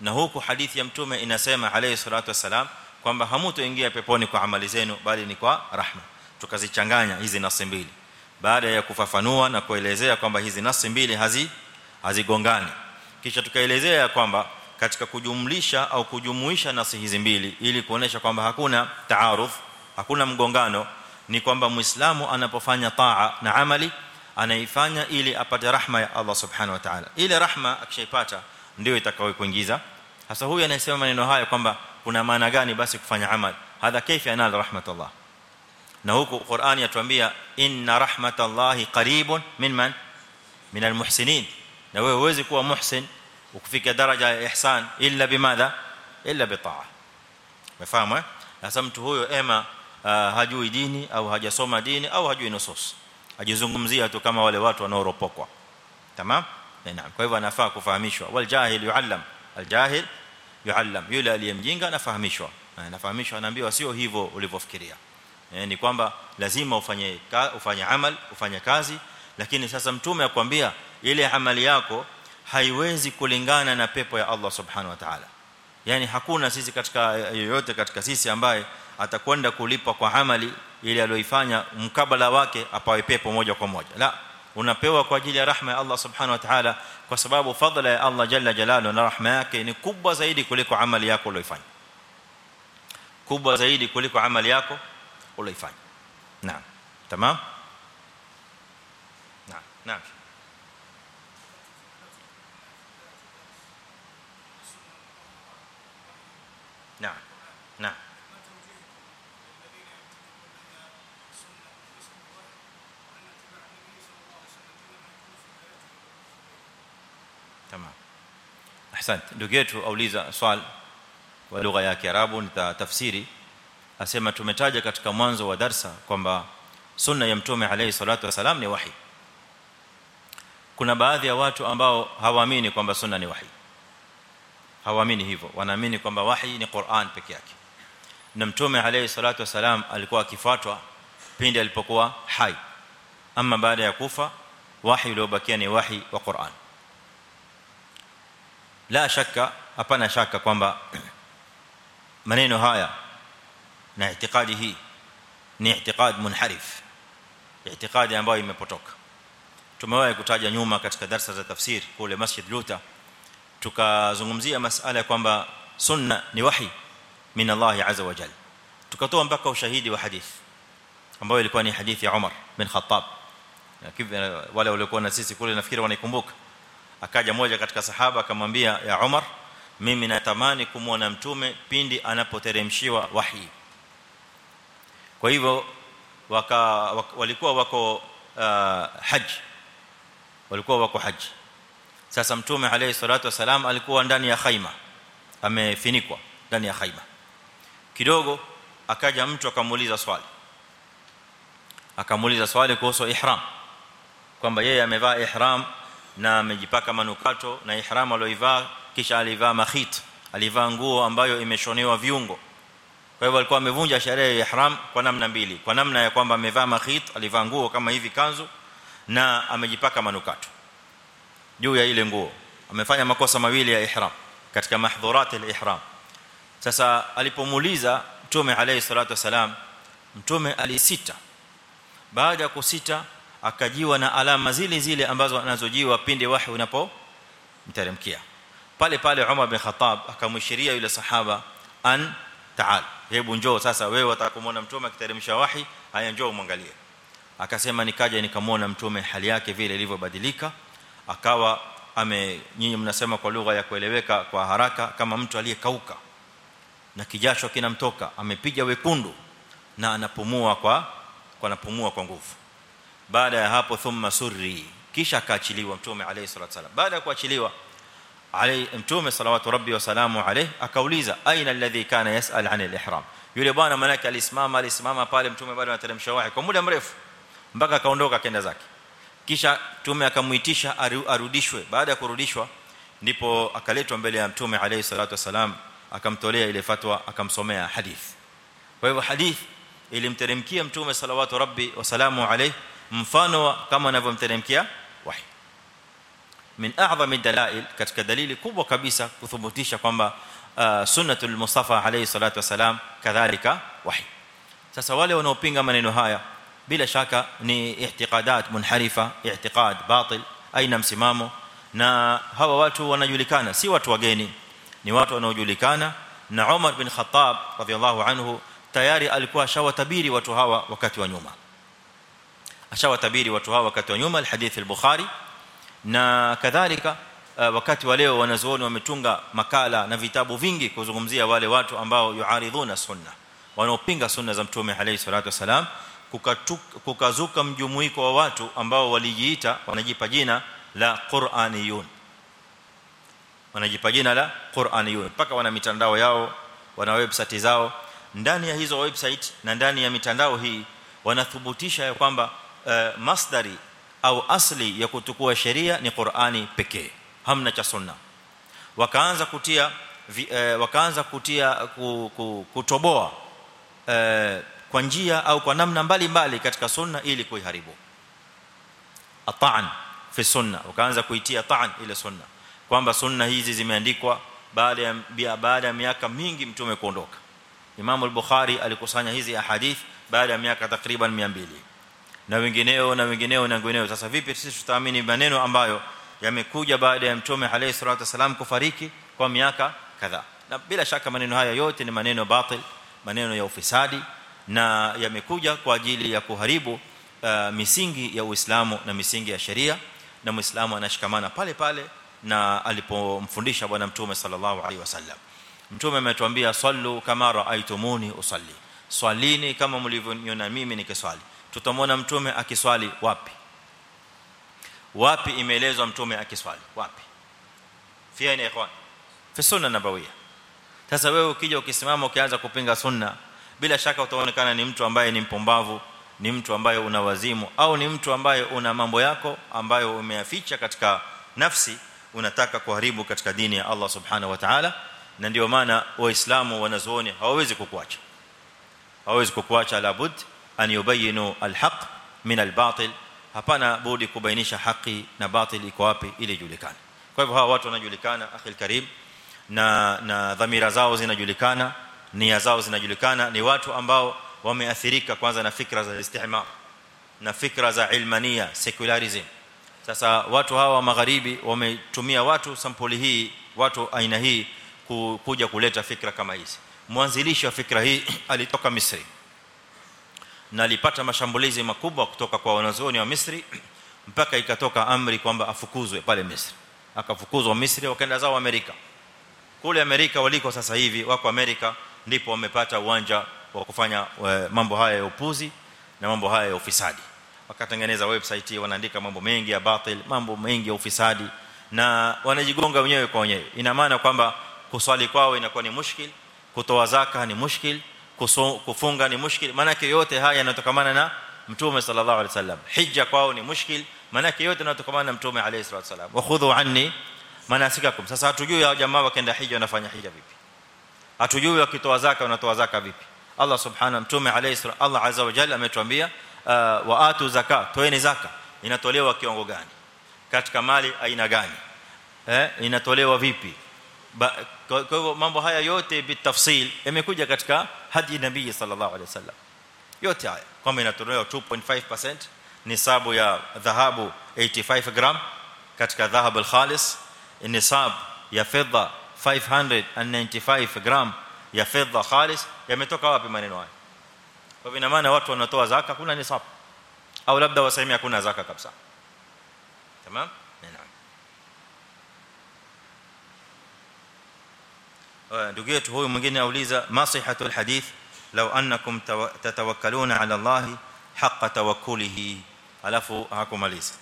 na huku hadithi ya mtume inasema alayhi salatu wasalam kwamba hamutoingia peponi kwa amali zenu bali ni kwa rahma. Tukazichanganya hizi nasi mbili. Baada ya kufafanua na kuelezea kwamba hizi nasi mbili hazi hazigongani. Kisha tukaelezea kwamba katika kujumlisha au kujumuisha nasi hizi mbili ili kuonesha kwamba hakuna taaruf hakuna mgongano ni kwamba muislamu anapofanya taa na amali anaifanya ili apate rahma ya Allah subhanahu wa ta'ala. Ile rahma akishaipata ndio itakayokuingiza hasa huyu anayesema maneno haya kwamba kuna maana gani basi kufanya amali hadha kaifa anal rahmatullah na huku Qur'ani yatuambia inna rahmatallahi qaribun min man min almuhsinin na wewe uwezi kuwa muhsin ukifika daraja ya ihsan illa bimadha illa bitaa umefahamu eh sasa mtu huyo ema hajui dini au hajasoma dini au hajui nusus ajizungumzia tu kama wale watu wanaoropokwa tamam naam kwa hivyo anafaa kufahamishwa. Wal jahil yuallam. Al jahil yuallam. Yule aliyemjinga anafahamishwa. Anafahamishwa anaambiwa sio hivyo ulivyofikiria. Ni kwamba lazima ufanye ufanye amal ufanye kazi. Lakini sasa mtume akwambia ile amali yako haiwezi kulingana na pepo ya Allah subhanahu wa ta'ala. Yani hakuna sisi katika yoyote katika sisi ambaye atakwenda kulipa kwa amali ile aliyoifanya mkabala wake apawe pepo moja kwa moja. La unapewa kwa ajili ya rahma ya Allah subhanahu wa ta'ala kwa sababu fadhila ya Allah jalla jalaluhu na rahma yake ni kubwa zaidi kuliko amali yako uliyoifanya kubwa zaidi kuliko amali yako uliyoifanya naam tamam naam naam تمام احسنت ndugu yetu auliza swali kwa lugha ya Kiarabu nitatafsiri asema tumetaja katika mwanzo wa darsa kwamba sunna ya mtume alayhi salatu wasalam ni wahi kuna baadhi ya watu ambao hawaamini kwamba sunna ni wahi hawaamini hivyo wanaamini kwamba wahi ni Qur'an peke yake na mtume alayhi salatu wasalam alikuwa akifuatwa pindi alipokuwa hai ama baada ya kufa wahi uliobakia ni wahi wa Qur'an la shaka hapana shaka kwamba maneno haya na itikadi hii ni itikad munharif itikadi ambayo imepotoka tumewahi kutaja nyuma katika darasa za tafsir kule Masjid Luta tukazungumzia masala kwamba sunna ni wahi min Allah azza wa jalla tukatoa mpaka ushahidi wa hadith ambao ilikuwa ni hadithi ya Umar bin Khattab wale waliokuwa na sisi kule nafikiri wanaikumbuka akaja mmoja katika sahaba akamwambia ya Umar mimi natamani kumuona mtume pindi anapoteremshiwa wahi. Kwa hivyo waka walikuwa wako uh, haji. Walikuwa wako haji. Sasa mtume alayhi salatu wasalam alikuwa ndani ya khaima. Amefinikwa ndani ya khaima. Kidogo akaja mtu akamuuliza swali. Akamuuliza swali kuhusu ihram. Kwamba yeye amevaa ihram na amejipaka manukato na ihram aloivaa kisha alivaa makhit alivaa nguo ambayo imeshonewa viungo. Kwa hivyo alikuwa amevunja sherehe ya ihram kwa namna mbili. Kwa namna ya kwamba amevaa mahit alivaa nguo kama hivi kanzu na amejipaka manukato juu ya ile nguo. Amefanya makosa mawili ya ihram katika mahdhurat al-ihram. Sasa alipomuuliza mtume alayhi salatu wasalam mtume alisita? Baada ya kusita akajiwa na alama zile zile ambazo anazojiwa pindi wahi unapo mteremkia pale pale Umar bin Khattab akamwishiria yule sahaba an taal. Hebu njoo sasa wewe utakumuona mtume akiteremsha wahi? Haya njoo umwangalie. Akasema nikaja nikamwona mtume hali yake vile ilivyobadilika. Akawa ame nyinyi mnasema kwa lugha ya kueleweka kwa haraka kama mtu aliyekauka. Na kijasho kinamtoka amepiga wekundu na anapumua kwa kwa anapumua kwa nguvu baada ya hapo thumma surri kisha akaachiliwa mtume alayhi salatu wasallam baada ya kuachiliwa alayhi mtume salawatu rabbi wa salamu alayhi akauliza aina alladhi kana yasal an al-ihram yule bwana manake alisimama alisimama pale mtume bado anateremsha wahi kwa muda mrefu mpaka akaondoka kenda zake kisha mtume akamuitisha arudishwe baada ya kurudishwa ndipo akaletwa mbele ya mtume alayhi salatu wasalam akamtolea ile fatwa akamsomea hadith kwa hivyo hadith ilimteremkia mtume salawatu rabbi wasalamu alayhi mfano kama anavyomteremkia wahi min a'zami dalail katika dalili kubwa kabisa kuthibitisha kwamba sunnatul mustafa alayhi salatu wasalam kadhalika wahi sasa wale wanaopinga maneno haya bila shaka ni ihtiqadat munharifa ihtiqad batil aina msimamo na hawa watu wanajulikana si watu wageni ni watu wanaojulikana na Umar bin Khattab radhiyallahu anhu tayari alikuwa ashawatabiri watu hawa wakati wa nyuma ashawatabiri watu hawa wakati wa nyuma alhadith al-Bukhari na kadhalika wakati wa leo wanazuoni wametunga makala na vitabu vingi kuzungumzia wale watu ambao yuaridhuna sunna wanaopinga sunna za mtume alayhi salatu wasalam kukazuka mjumuiko wa watu ambao walijiita wanajipa jina la Qur'aniyun. Wanajipa jina la Qur'aniyun. Mpaka wana mitandao yao wana website zao. Ndani ya hizo website na ndani ya mitandao hii wanathubutisha ya kwamba uh, masdari au asli ya kutukua sheria ni Qur'ani pekee. Hamna cha sunna. Wakaanza kutia uh, wakaanza kutia ku, ku, kutoboa uh, kwa njia au kwa namna mbalimbali katika sunna ili kuiharibu. Ataan fi sunna. Wakaanza kuitia taan ile sunna. Kwamba sunna hizi zimeandikwa baada ya baada ya miaka mingi mtume kuondoka. Imam al-Bukhari alikusanya hizi ahadith baada ya miaka takriban 200 na wengineo na wengineo na wengineo. Sasa vipi sisi tutaamini maneno ambayo yamekuja baada ya mtume alayhi salatu wasalam kufariki kwa miaka kadhaa? Na bila shaka maneno haya yote ni maneno batil maneno ya ufisadi na yamekuja kwa ajili ya kuharibu uh, misingi ya Uislamu na misingi ya sheria na Muislamu anashikamana pale pale na alipomfundisha bwana mtume sallallahu alaihi wasallam. Mtume ametuambia sallu kama raaitumuni usalli. Swalini kama mlivyoniona mimi nikiswali tutamwona mtume akiswali wapi? Wapi imeelezwa mtume akiswali? Wapi? Fia ni ikhwan. Fi sunna nabawiyya. Sasa wewe ukija ukisimama ukianza kupinga sunna bila shaka utaonekana ni mtu ambaye ni mpumbavu ni mtu ambaye una wazimu au ni mtu ambaye una mambo yako ambayo umeyaficha katika nafsi unataka kuharibu katika dini ya Allah subhanahu wa ta'ala. Na ndio maana waislamu wanazuoni hawawezi kukuacha. Hawawezi kukuacha labud an yubayinu alhaq min albatil. Hapana budi kubainisha haki na batil iko wapi ili julikane kwa hivyo hawa watu wanajulikana akhil karim na na dhamira zao zinajulikana nia zao zinajulikana ni watu ambao wameathirika kwanza na fikra za istihmar na fikra za ilmania secularism. Sasa watu hawa wa magharibi wametumia watu sampuli hii watu aina hii kuja kuleta fikra kama hizi. Mwanzilishi wa fikra hii alitoka Misri na alipata mashambulizi makubwa kutoka kwa wanazuoni wa Misri mpaka ikatoka amri kwamba afukuzwe pale Misri. Akafukuzwa Misri wakaenda zao Amerika. Kule Amerika waliko sasa hivi wako Amerika ndipo wamepata uwanja wa kufanya mambo haya ya upuzi na mambo haya ya ufisadi. Wakatengeneza website wanaandika mambo mengi ya batil mambo mengi ya ufisadi na wanajigonga wenyewe kwa wenyewe. Ina maana kwamba kuswali kwao inakuwa ni mushkil kutoa zaka ni mushkil kufunga ni mushkil maana yake yote haya yanatokamana na mtume sallallahu alaihi wasallam hija kwao ni mushkil maana yake yote yanatokamana na mtume alayhi salatu wasallam wa khudhu anni manasikakum sasa hatujui hao jamaa wakaenda hija wanafanya hija vipi hatujui wakitoa zaka wanatoa zaka vipi Allah subhanahu mtume alayhi salatu Allah azza wa jalla ametuambia wa atu zakat toeni zaka inatolewa kiwango gani katika mali aina gani eh inatolewa vipi kwa hivyo mambo haya yote bitafsil yamekuja katika hadi nabii sallallahu alaihi wasallam yote haya kama inatolewa 2.5% nisabu ya dhahabu 85 gram katika dhahab al-khalis nisab ya fedha 595 gram ya fedha khalis yametoka wapi maneno haya kwa ina maana watu wanatoa zaka kuna nisab au labda waseme hakuna zaka kabisa tamam ndugu yetu huyu mwingine auliza masihatu alhadith law annakum tatawakkaluna ala allah haqqa tawakkulihi alafu hakumaliza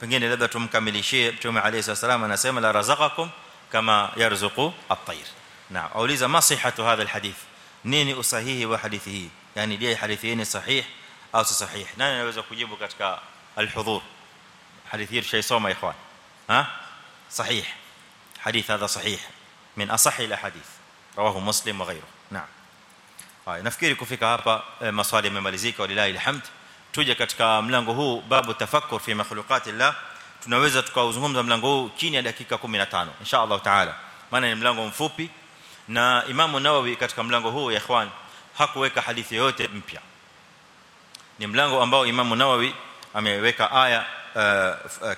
pengine labda tumkamilishie mtume alayhi wasallam anasema la razaqakum kama yarzuqu at-tayr na auliza masihatu hadha alhadith nini usahihi wa hadithi hii yani je hadithi hii ni sahih au si sahih nani anaweza kujibu katika alhudhur hadithi hii shaisoma ikhwan ha sahih hadith hadha sahih من اصح الاحاديث رواه مسلم وغيره نعم haya nafikiri kufika hapa maswali yamemalizika walilahi alhamd tuje katika mlango huu babu tafakkur fi makhluqati llah tunaweza tukauzungumza mlango huu chini ya dakika 15 insha Allah taala maana ni mlango mfupi na imamu nawawi katika mlango huu ya ikhwan hakuweka hadithi yoyote mpya ni mlango ambao imamu nawawi ameweka aya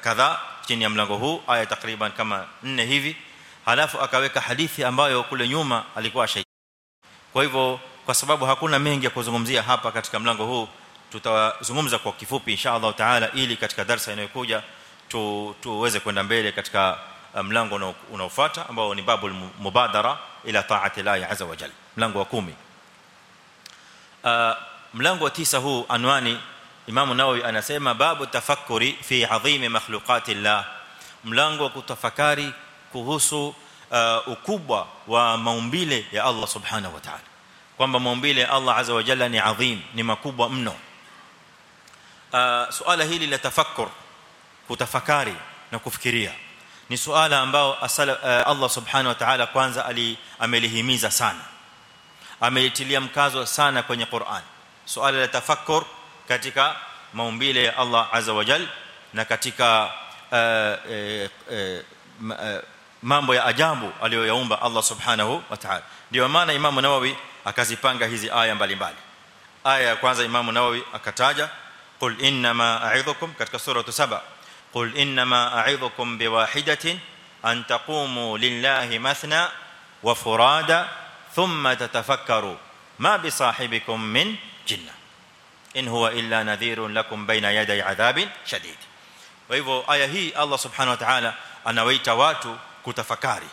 kadhaa chini ya mlango huu aya takriban kama 4 hivi halafu akaweka hadithi ambayo kule nyuma alikuwa shahidi. Kwa hivyo kwa sababu hakuna mengi ya kuzungumzia hapa katika mlango huu tutazungumza kwa kifupi inshallah taala ili katika darasa inayokuja tu tuweze kwenda mbele katika mlango unaofuata ambao ni babul mubadara ila taati la azza wa jalla. Mlango wa 10 mlango wa 9 huu anwani Imam Nawawi anasema babu tafakkuri fi adhimi makhluqati llah mlango wa kutafakari kuhusu uh, ukubwa wa maumbile ya Allah subhanahu wa ta'ala kwamba maumbile ya Allah azza wa jalla ni adhim ni makubwa mno uh, suala hili la tafakkur kutafakari na kufikiria ni suala ambao uh, Allah subhanahu wa ta'ala kwanza ali amelihimiza sana amelitilia mkazo sana kwenye Qur'an suala la tafakkur katika maumbile ya Allah azza wa jalla na katika uh, uh, uh, mambo ya ajabu aliyoyaumba Allah subhanahu wa ta'ala ndio maana Imam Nawawi akazipanga hizi aya mbalimbali aya ya kwanza Imam Nawawi akataja qul inna ma a'idhukum katika sura 7 qul inna ma a'idhukum biwahidatin an taqumu lillahi mathna wa furada thumma tatafakkaru ma bisahibikum min jinna in huwa illa nadhirun lakum bayna yaday adhabin shadid kwa hivyo aya hii Allah subhanahu wa ta'ala anawaita watu kutafakari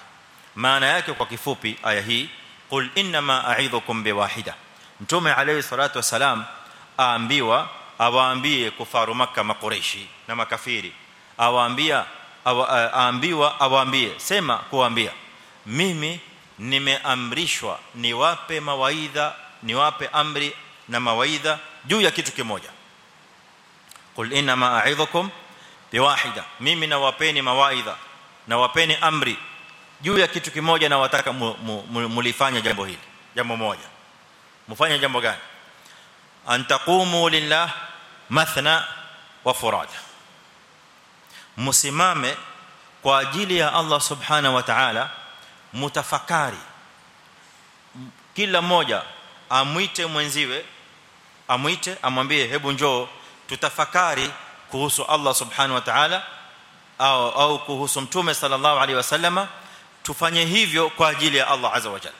maana yake kwa kifupi aya hii qul inna ma a'idhukum biwahida mtume alayhi salatu wasalam aambiwa awaambie kufaru makkah makureishi na makafiri awaambia aambiwa awaambie sema kuambia mimi nimeamrishwa niwape mawaidha niwape amri na mawaidha juu ya kitu kimoja qul inna ma a'idhukum biwahida mimi nawapeni mawaidha nawapeni amri juu ya kitu kimoja na wataka mulifanya jambo hili jambo moja. Mfanye jambo gani? Antaqumu lillah mathna wa furada. Musimame kwa ajili ya Allah subhanahu wa ta'ala mutafakari. Kila mmoja amwite mwenziwe amwite amwambie hebu njoo tutafakari kuhusu Allah subhanahu wa ta'ala au au kuhusu mtume sallallahu alaihi wasallama tufanye hivyo kwa ajili ya Allah azza wa jalla.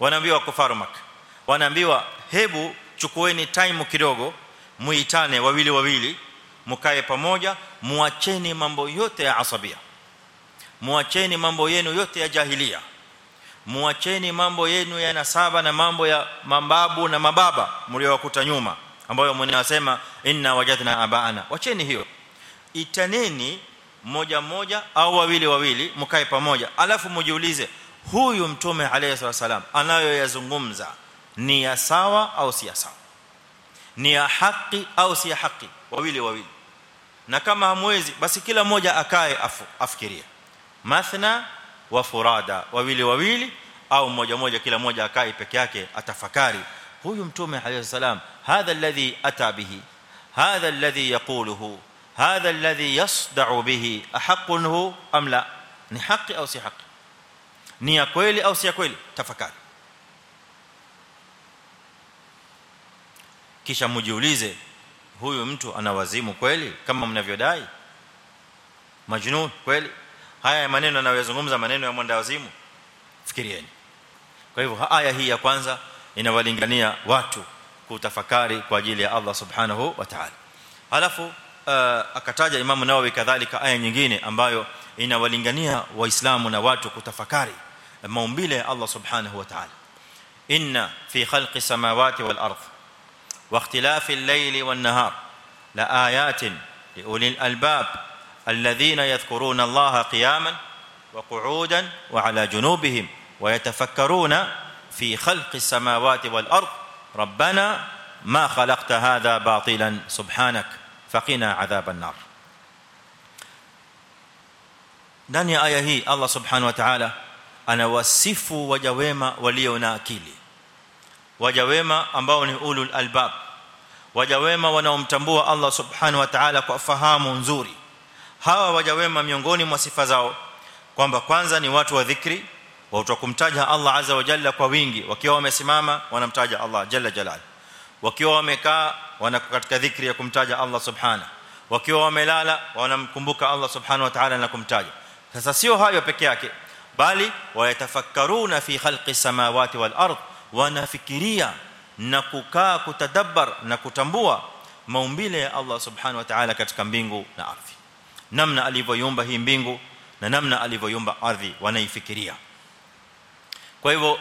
Wanaambiwa kufaru makka. Wanaambiwa hebu chukueni time kidogo muitane wawili wawili mkae pamoja muacheni mambo yote ya asabia. Muacheni mambo yenu yote ya jahilia. Muacheni mambo yenu ya nasaba na mambo ya mababu na mababa mliowakuta nyuma ambayo mnasema inna wajadna abaana. Wacheni hiyo. Itaneni mmoja mmoja au wawili wawili mkae pamoja. Alafu mjiulize huyu mtume alayhi wasallam anayoyazungumza ni ya sawa au si ya sawa? Ni ya haki au si ya haki? Wawili wawili. Na kama hamwezi basi kila mmoja akae afikirie. Mathna wa furada wawili wawili au mmoja mmoja kila mmoja akae peke yake atafakari. Huyu mtume alayhi wasallam hadha alladhi ata bihi hadha alladhi yaquluhu hadha alladhi yasda'u bihi ahaqqun hu am la? Ni haki au si haki ni ya kweli au si ya kweli? Tafakari. Kisha mjiulize huyu mtu ana wazimu kweli? Kama mnavyodai? Majnun kweli. Haya maneno anayozungumza maneno ya mwenda wazimu fikirieni. Kwa hivyo aya hii ya kwanza inawalingania watu kutafakari kwa ajili ya Allah subhanahu wa ta'ala. Alafu akataja Imam Nawawi kadhalika aya nyingine ambayo inawalingania waislamu na watu kutafakari maumbile ya Allah subhanahu wa ta'ala inna fi khalqi samawati wal ardh wa ikhtilafi al-layli wan nahar la ayatin li ulil albab alladhina yadhkuruna Allah qiyaman wa qu'udan wa ala junubihim wa yatafakkaruna fi khalqi samawati wal ardh rabbana ma khalaqta hadha batilan subhanak faqina adhaban nar ndani ya aya hii Allah subhanahu wa ta'ala anawasifu waja wema walio na akili waja wema ambao ni ulul albab waja wema wanaomtambua Allah subhanahu wa ta'ala kwa fahamu nzuri hawa waja wema miongoni mwa sifa zao kwamba kwanza ni watu wa dhikri watu kumtaja Allah azza wa jalla kwa wingi wakiwa wamesimama wanamtaja Allah jalla jalal wakiwa wamekaa wanako katika dhikri ya kumtaja Allah subhanahu wakiwa wamelala wanamkumbuka Allah subhanahu wa ta'ala na kumtaja sasa sio hayo peke yake bali wayatafakkaruna fi khalqi samawati wal ard wanafikiria na kukaa kutadabbar na kutambua maumbile ya Allah subhanahu wa ta'ala katika mbingu na ardhi namna alivyoiumba hii mbingu na namna alivyoiumba ardhi wanaifikiria kwa hivyo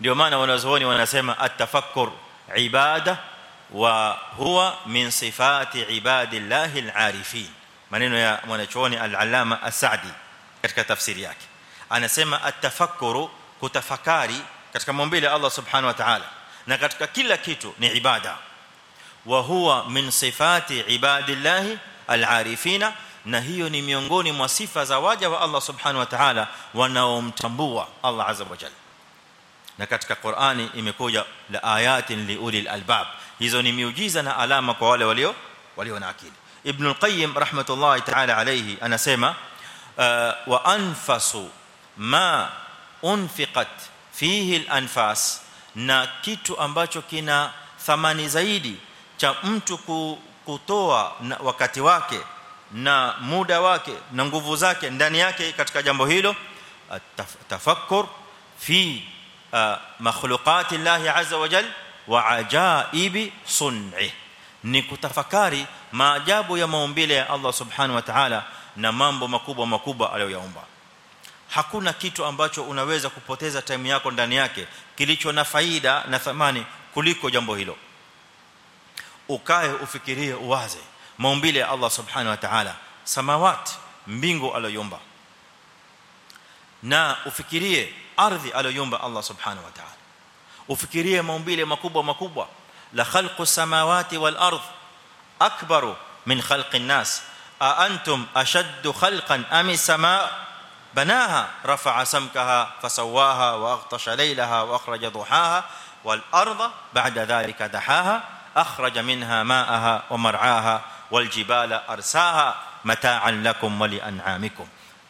ndio maana wanazuoni wanasema at-tafakkur ibada wa huwa min sifati ibadillahi al-arifin maneno ya mwanachuoni al-allama as-sa'di katika tafsiri yake anasema at-tafakkuru kutafakari katika maumbile Allah subhanahu wa ta'ala na katika kila kitu ni ibada wa huwa min sifati ibadillahi al-arifina na hiyo ni miongoni mwa sifa za waja wa Allah subhanahu wa ta'ala wanaomtambua Allah azza wa jalla na katika Qur'ani imekuja la ayatin liulil albab hizo ni miujiza na alama kwa wale walio walio na akili ibn al-qayyim rahmatullahi ta'ala alayhi anasema wa anfasu ma unfiqat fihi al-anfas na kitu ambacho kina thamani zaidi cha mtu kutoa wakati wake na muda wake na nguvu zake ndani yake katika jambo hilo tafakkur fi makhluqati Allah azza wa jalla wa ajaibi ni kutafakari maajabu ya maumbile ya Allah subhanahu wa ta'ala na mambo makubwa makubwa aliyoyaumba. Hakuna kitu ambacho unaweza kupoteza time yako ndani yake kilicho na faida na thamani kuliko jambo hilo. Ukae ufikirie uwaze maumbile ya Allah subhanahu wa ta'ala. Samawati mbingu aliyoumba na ufikirie ardhi aliyoumba Allah subhanahu wa ta'ala ufikirie maumbile makubwa makubwa la khalqu samawati wal ardh akbaru min khalqi an-nas a antum ashaddu khalqan am samaa banaha rafa'a samkaha fasawaha wa aghtasha laylaha wa akhraja duhaha wal ardha ba'da dhalika dahaha akhraja minha ma'aha wa mar'aha wal jibala arsaha mata'an lakum wa li an'amikum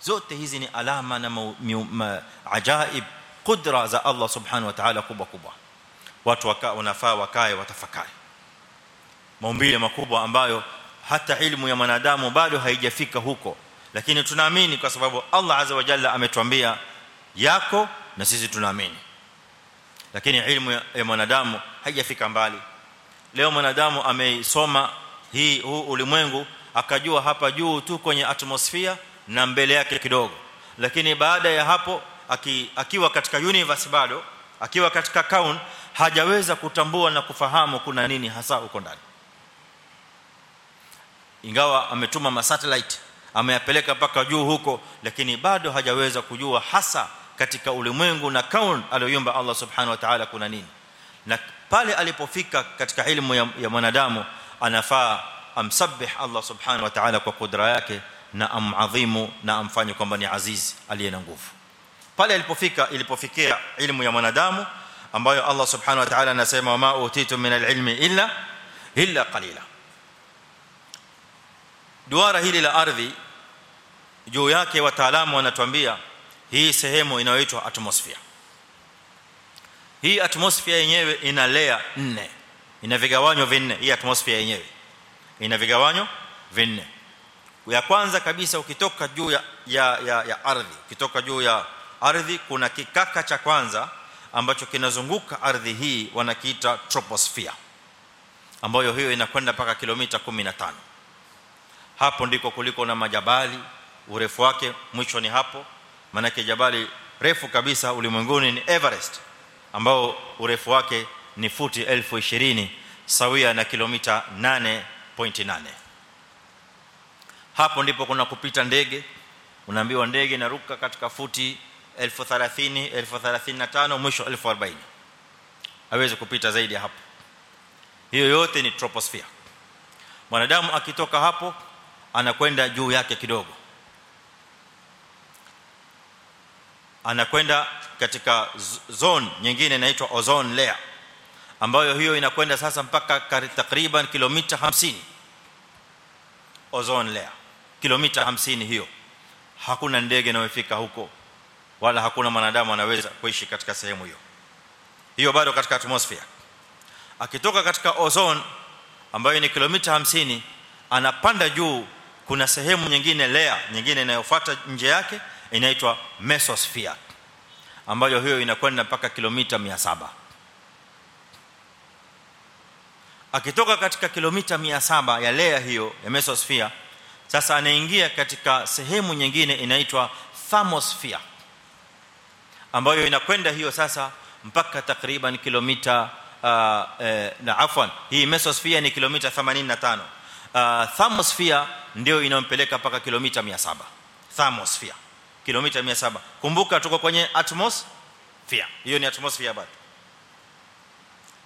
zote hizi ni alama na ajaib kudra za Allah subhanahu wa ta'ala kubwa kubwa. Watu wakaa wanafaa wakae watafakari. Maumbile makubwa ambayo hata ilmu ya mwanadamu bado haijafika huko. Lakini tunaamini kwa sababu Allah azza wa jalla ametuambia yako na sisi tunaamini. Lakini ilmu ya mwanadamu haijafika mbali. Leo mwanadamu ameisoma hii huu ulimwengu akajua hapa juu tu kwenye atmosphere na mbele yake kidogo. Lakini baada ya hapo aki, akiwa katika universe bado akiwa katika kaun hajaweza kutambua na kufahamu kuna nini hasa huko ndani. Ingawa ametuma ma satellite ameyapeleka mpaka juu huko lakini bado hajaweza kujua hasa katika ulimwengu na kaun aliyoumba Allah subhanahu wa ta'ala kuna nini. Na pale alipofika katika elimu ya, ya mwanadamu anafaa amsabbih Allah subhanahu wa ta'ala kwa kudra yake na amadhimu na amfanye kwamba ni aziz aliye na nguvu pale alipofika ilipofikia ilmu ya mwanadamu ambayo Allah subhanahu wa ta'ala anasema wama utitu min alilmi illa illa qalila duara hili la ardhi juu yake wataalamu wanatuambia hii sehemu inayoitwa atmosphere hii atmosphere yenyewe ina layer nne ina vigawanyo vinne hii atmosphere yenyewe ina vigawanyo vinne ya kwanza kabisa ukitoka juu ya ya ya, ya ardhi ukitoka juu ya ardhi kuna kikaka cha kwanza ambacho kinazunguka ardhi hii wanakiita troposphere ambayo hiyo inakwenda mpaka kilomita 15 hapo ndiko kuliko na majabali urefu wake mwisho ni hapo. Maana jabali refu kabisa ulimwenguni ni Everest ambao urefu wake ni futi 1020 sawia na kilomita 8.8 hapo ndipo kuna kupita ndege. Unaambiwa ndege inaruka katika futi 1030 1035 mwisho 1040 hawezi kupita zaidi hapo. Hiyo yote ni troposphere. Mwanadamu akitoka hapo anakwenda juu yake kidogo. Anakwenda katika zone nyingine inaitwa ozone layer ambayo hiyo inakwenda sasa mpaka takriban kilomita 50 ozone layer kilomita 50 hiyo. Hakuna ndege inayofika huko wala hakuna mwanadamu anaweza kuishi katika sehemu hiyo. Hiyo bado katika atmosphere. Akitoka katika ozone ambayo ni kilomita 50 anapanda juu kuna sehemu nyingine layer nyingine inayofuata nje yake inaitwa mesosphere ambayo hiyo inakwenda mpaka kilomita 700 akitoka katika kilomita 700 ya layer hiyo ya mesosphere sasa anaingia katika sehemu nyingine inaitwa thermosphere ambayo inakwenda hiyo sasa mpaka takriban kilomita uh, eh, na afwan hii mesosphere ni kilomita 85 uh, thermosphere ndio inampeleka paka kilomita 700 thermosphere kilomita 700 kumbuka tuko kwenye atmosphere. Hiyo ni atmosphere bado.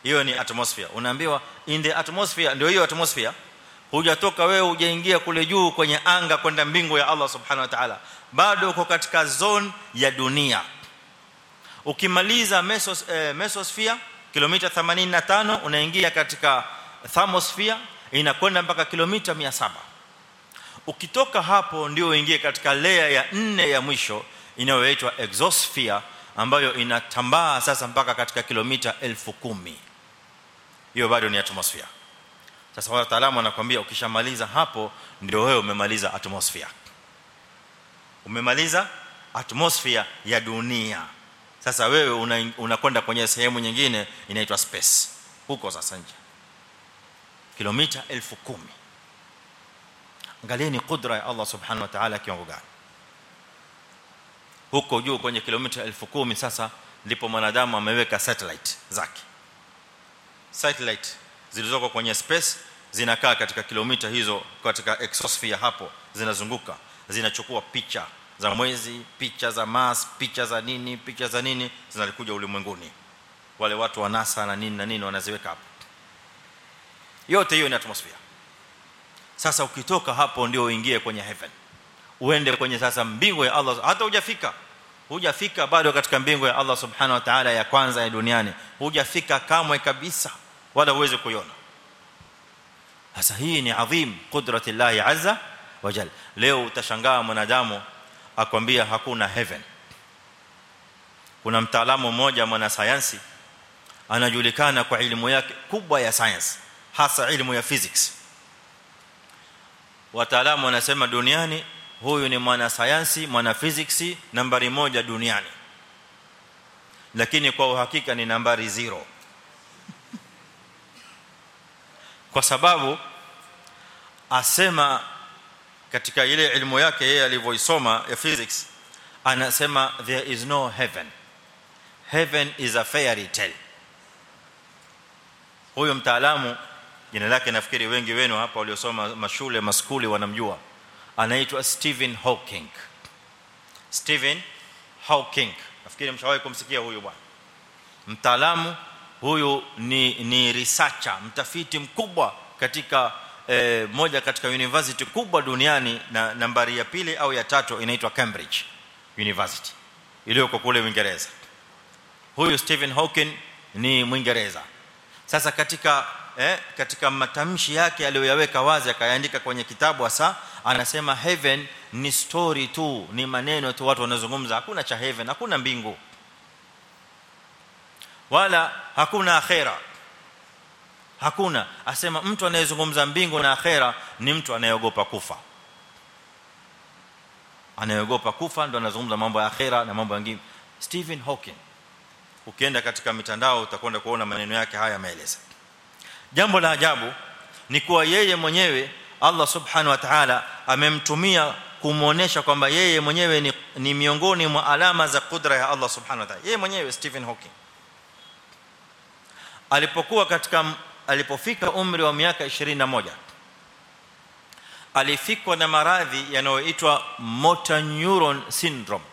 Hiyo ni atmosphere. Unaambiwa in the atmosphere ndio hiyo atmosphere hujatoka wewe hujaingia kule juu kwenye anga kwenda mbingu ya Allah subhanahu wa ta'ala. Bado uko katika zone ya dunia. Ukimaliza mesos, eh, mesosphere kilomita 85 unaingia katika thermosphere inakwenda mpaka kilomita 700 ukitoka hapo ndio uingie katika layer ya nne ya mwisho inayoitwa exosphere ambayo inatambaa sasa mpaka katika kilomita 10000 hiyo bado ni atmosphere sasa wataalamu anakuambia ukishamaliza hapo ndio wewe umemaliza atmosphere. Umemaliza atmosphere ya dunia. Sasa wewe unakwenda una kwenye sehemu nyingine inaitwa space. Huko sasa nje. Kilomita 10000 angalieni kudra ya Allah subhanahu wa ta'ala kiwango gani. Huko juu kwenye kilomita 10000 sasa ndipo mwanadamu ameweka satellite zake. Satellite zilizoko kwenye space zinakaa katika kilomita hizo katika exosphere hapo zinazunguka zinachukua picha za mwezi picha za Mars picha za nini picha za nini zinalikuja ulimwenguni. Wale watu wa NASA na nini na nini wanaziweka hapo. Yote hiyo ni atmosphere. Sasa ukitoka hapo ndio uingie kwenye heaven. Uende kwenye sasa mbingu ya Allah. Hata hujafika. Hujafika bado katika mbingu ya Allah subhanahu wa ta'ala ya kwanza ya duniani. Hujafika kamwe kabisa wala uweze kuiona sasa hii ni adhim qudrati Allah azza wa jalla leo utashangaa mwanadamu akwambia hakuna heaven kuna mtaalamu mmoja mwana sayansi anajulikana kwa elimu yake kubwa ya science hasa elimu ya physics wataalamu wanasema duniani huyu ni mwana sayansi mwana physics nambari moja duniani lakini kwa uhakika ni nambari 0 kwa sababu asema katika ile elimu yake yeye alivyoisoma ya physics anasema there is no heaven. Heaven is a fairy tale. Huyo mtaalamu jina lake nafikiri wengi wenu hapa waliosoma mashule maskuli wanamjua. Anaitwa Stephen Hawking. Stephen Hawking. Nafikiri mshawahi kumsikia huyo bwana. Mtaalamu huyu ni ni researcher mtafiti mkubwa katika eh, moja katika university kubwa duniani na nambari ya pili au ya tatu inaitwa Cambridge University iliyoko kule Uingereza. Huyu Stephen Hawking ni Mwingereza. Sasa katika eh, katika matamshi yake aliyoyaweka wazi akayaandika kwenye kitabu hasa anasema heaven ni story tu ni maneno tu watu wanazungumza hakuna cha heaven hakuna mbingu wala hakuna akhera. Hakuna. Asema mtu anayezungumza mbingu na akhera ni mtu anayeogopa kufa. Anayeogopa kufa ndo anazungumza mambo ya akhera na mambo mengine. Stephen Hawking ukienda katika mitandao utakwenda kuona maneno yake haya yameeleza jambo la ajabu ni kuwa yeye mwenyewe Allah subhanahu wa ta'ala amemtumia kumuonesha kwamba yeye mwenyewe ni, ni miongoni mwa alama za kudra ya Allah subhanahu wa ta'ala. Yeye mwenyewe Stephen Hawking alipokuwa katika alipofika umri wa miaka 21 alifikwa na maradhi yanayoitwa motor neuron syndrome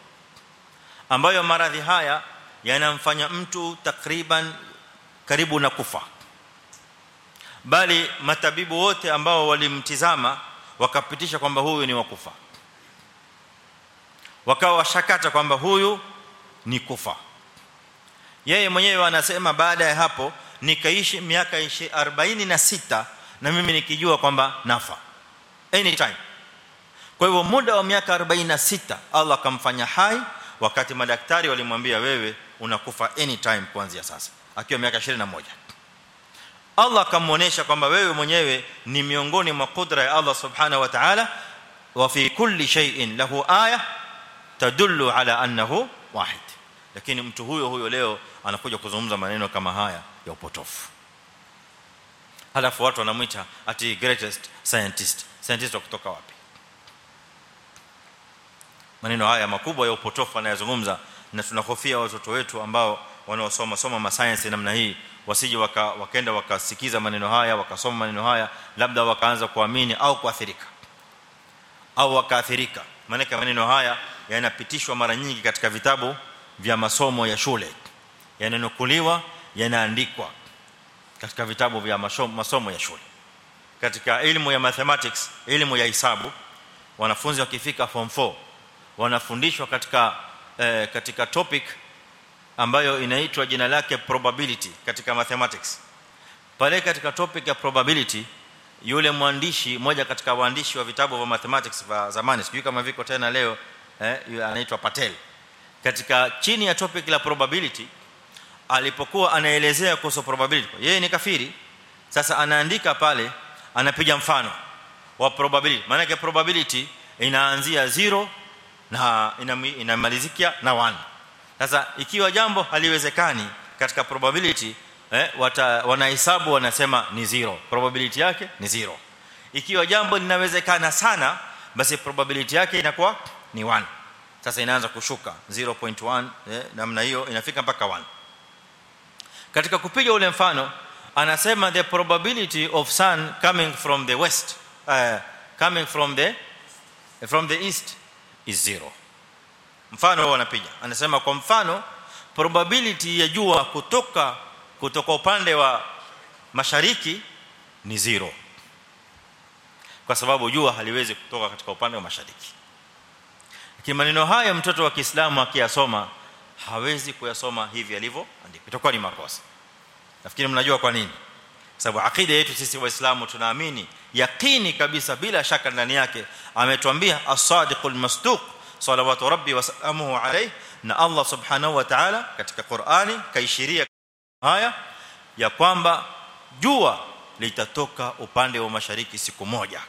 ambayo maradhi haya yanamfanya mtu takriban karibu na kufa. Bali matabibu wote ambao walimtizama wakapitisha kwamba huyu ni wakufa wakawa washakata kwamba huyu ni kufa. Yeye mwenyewe anasema baada ya hapo nikaishi miaka 46 na mimi nikijua kwamba nafa. Anytime. Kwa hivyo muda wa miaka 46 Allah akamfanya hai wakati madaktari walimwambia wewe unakufa anytime kuanzia sasa akiwa miaka 21 Allah akamuonesha kwamba wewe mwenyewe ni miongoni mwa kudra ya Allah subhanahu wa ta'ala wa fi kulli shay'in lahu aya tadullu ala annahu wahid lakini mtu huyo huyo leo anakuja kuzungumza maneno kama haya ya upotofu. Halafu watu wanamuita ati greatest scientist. Scientist kutoka wapi? Maneno haya makubwa ya upotofu anayozungumza na tunahofia watoto wetu ambao wanaosoma soma ma science namna hii wasije waka, wakaenda wakasikiza maneno haya wakasoma maneno haya labda wakaanza kuamini au kuathirika. Au wakaathirika. Maana maneno haya yanapitishwa mara nyingi katika vitabu vya masomo ya shule. Yananukuliwa yanaandikwa katika vitabu vya masomo ya shule. Katika elimu ya mathematics elimu ya hisabu wanafunzi wakifika form 4 wanafundishwa katika eh, katika topic ambayo inaitwa jina lake probability katika mathematics. Pale katika topic ya probability yule mwandishi mmoja katika waandishi wa vitabu vya mathematics vya zamani sijui kama viko tena leo eh anaitwa Patel katika chini ya topic la probability alipokuwa anaelezea kuhusu probability. Yeye ni kafiri. Sasa anaandika pale anapiga mfano wa probability. Maana yake probability inaanzia 0 na inamalizikia na 1 sasa ikiwa jambo haliwezekani katika probability eh wanahesabu wanasema ni 0 probability yake ni 0 ikiwa jambo linawezekana sana basi probability yake inakuwa ni 1 sasa inaanza kushuka. 0.1 eh, namna hiyo inafika mpaka 1 katika kupiga ule mfano anasema the probability of sun coming from the west uh, coming from the from the east is zero. Mfano wanapiga anasema kwa mfano probability ya jua kutoka kutoka upande wa mashariki ni zero. Kwa sababu jua haliwezi kutoka katika upande wa mashariki kimaneno haya mtoto wa Kiislamu akiyasoma hawezi kuyasoma hivi alivyo andiko itakuwa ni makosa nafikiri mnajua kwa nini sababu akida yetu sisi waislamu tunaamini yaqini kabisa bila shaka ndani yake ametuambia as-sadiqul masduq salawatu rabbi wa salamuhu alayhi na Allah subhanahu wa ta'ala katika Qur'ani kaishiria haya ya kwamba jua litatoka upande wa mashariki siku moja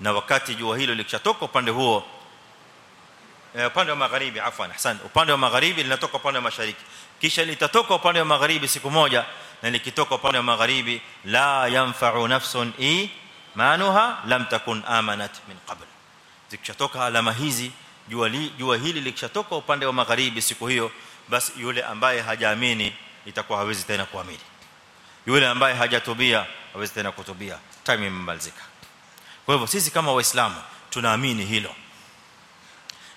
na wakati jua hilo likishatoka upande huo upande wa magharibi afwan ahsan. Upande wa magharibi linatoka upande wa mashariki. Kisha litatoka upande wa magharibi siku moja na likitoka upande wa magharibi la yanfa'u nafsun imanuha lam takun amanat min qabl. Zikishatoka alama hizi jua li, jua hili likishatoka upande wa magharibi siku hiyo basi yule ambaye hajaamini itakuwa hawezi tena kuamini. Yule ambaye hajatubia hawezi tena kutubia. Time imemalizika. Kwa hivyo sisi kama waislamu tunaamini hilo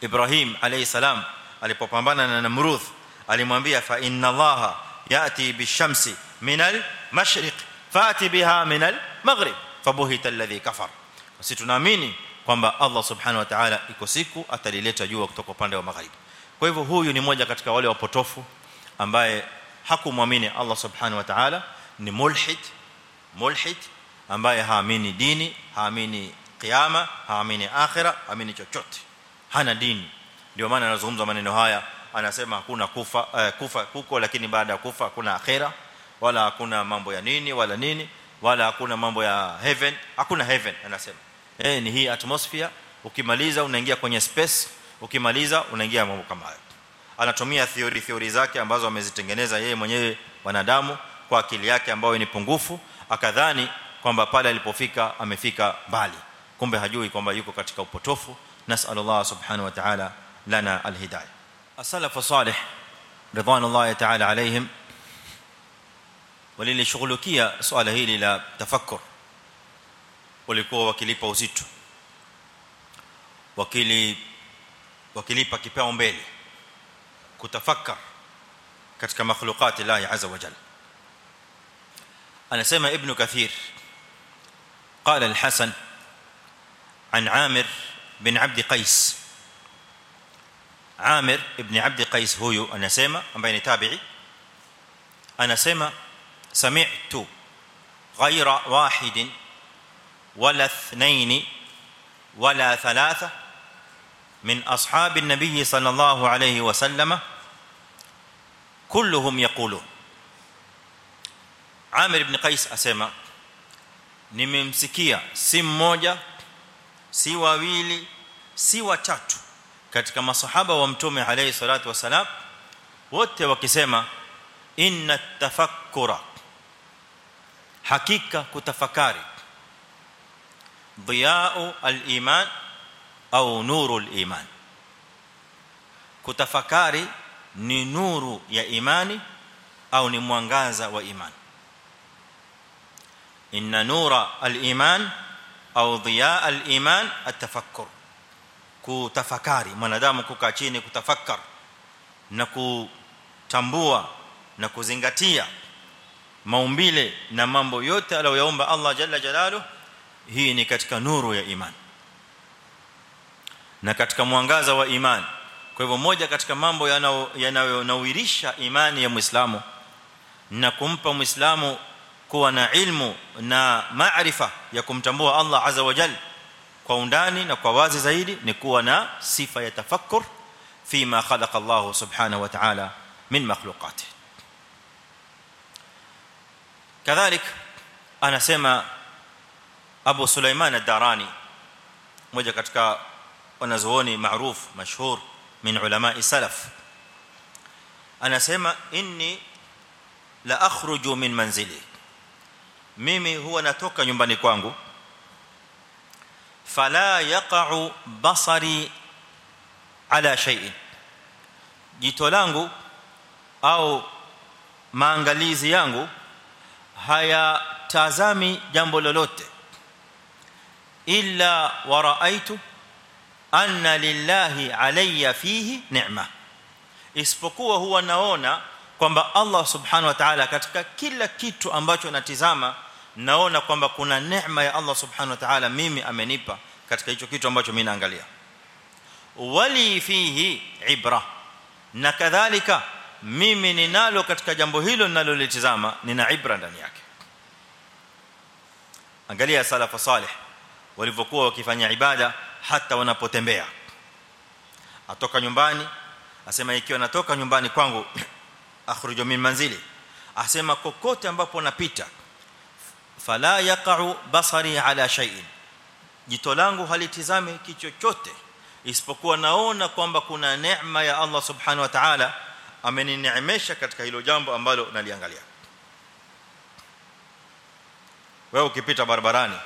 Ibrahim alayhi salam alipopambana na Namrud alimwambia fa inna allaha yati bishamsi min al-mashriq fati biha min al-maghrib fabuhita alladhi kafar sisi tunaamini kwamba Allah subhanahu wa ta'ala iko siku atalileta jua kutoka upande wa magharibi kwa hivyo huyu ni mmoja katika wale wapotofu ambaye hakumwamini Allah subhanahu wa ta'ala ni mulhid mulhid ambaye haamini dini haamini kiyama haamini akhira haamini chochote hana dini. Ndio maana anazungumza maneno haya anasema hakuna kufa uh, kufa kuko lakini baada ya kufa hakuna akhera wala hakuna mambo ya nini wala nini wala hakuna mambo ya heaven hakuna heaven anasema. Eh ni hii atmosphere. Ukimaliza unaingia kwenye space ukimaliza unaingia mambo kama hayo. Anatumia theory theory zake ambazo amezitengeneza yeye mwenyewe wanadamu kwa akili yake ambayo ni pungufu akadhani kwamba pale alipofika amefika mbali. Kumbe hajui kwamba yuko katika upotofu nasallallahu subhanahu wa ta'ala lana alhidayah as-salaf salih ridwanullahi ta'ala alayhim walilishughulikia swala hili la tafakkur walikuwa wakilipa uzito wakili wakilipa kipao mbele kutafakar katika makhluqati Allah azza wa jalla anasema ibn kathir قال الحسن عن عامر بن عبد قيس عامر ابن عبد قيس huyu anasema ambaye ni tabi'i anasema sami'tu ghayra wahidin wala ithnain wala thalatha من اصحاب النبي صلى الله عليه وسلم كلهم يقولون عامر بن قيس اسمع nimemsikia si mmoja si wawili si watatu katika masahaba wa mtume alayhi salatu wasalam wote wakisema inna tafakkura hakika kutafakari dhiya'u al-iman au nuru al-iman kutafakari ni nuru ya imani au ni mwangaza wa imani inna nura al-iman au dhiya al-iman at-tafakkur kutafakari mwanadamu kukaa chini kutafakar na kutambua na kuzingatia maumbile na mambo yote aliyoyaumba Allah jalla jalaluhu hii ni katika nuru ya imani na katika mwangaza wa imani kwa hivyo moja katika mambo yanayonawirisha imani ya muislamu na kumpa muislamu kuwa na ilmu na maarifa ya kumtambua Allah azza wa jalla kwa undani na kwa wazi zaidi ni kuwa na sifa ya tafakkur fima khalaqa Allah subhanahu wa ta'ala min makhluqati kadhalik anasema Abu Sulaiman ad-Darani mmoja katika wanazuoni maarufu mashhur min ulama salaf anasema inni la akhruju min manzili mimi huwa natoka nyumbani kwangu. Fala yaqa'u basari ala shay'in. Jito langu au maangalizi yangu hayatazami jambo lolote. Illa wa ra'aytu anna lillahi alayya fihi ni'ma. Isipokuwa huwa naona kwamba Allah subhanahu wa ta'ala katika kila kitu ambacho natizama naona kwamba kuna neema ya Allah subhanahu wa ta'ala mimi amenipa katika hicho kitu ambacho mimi naangalia. Wali fihi ibra. Na kadhalika mimi ninalo katika jambo hilo ninalolitazama nina ibra ndani yake. Angalia salafa salih walivyokuwa wakifanya ibada hata wanapotembea. Atoka nyumbani asema ikiwa natoka nyumbani kwangu akhruju min manzili. Asema kokote ambapo napita fala yaqa'u basari ala shay'in. Jito langu halitizame kichochote isipokuwa naona kwamba kuna neema ya Allah subhanahu wa ta'ala amenineemesha katika hilo jambo ambalo naliangalia. Wewe ukipita barabarani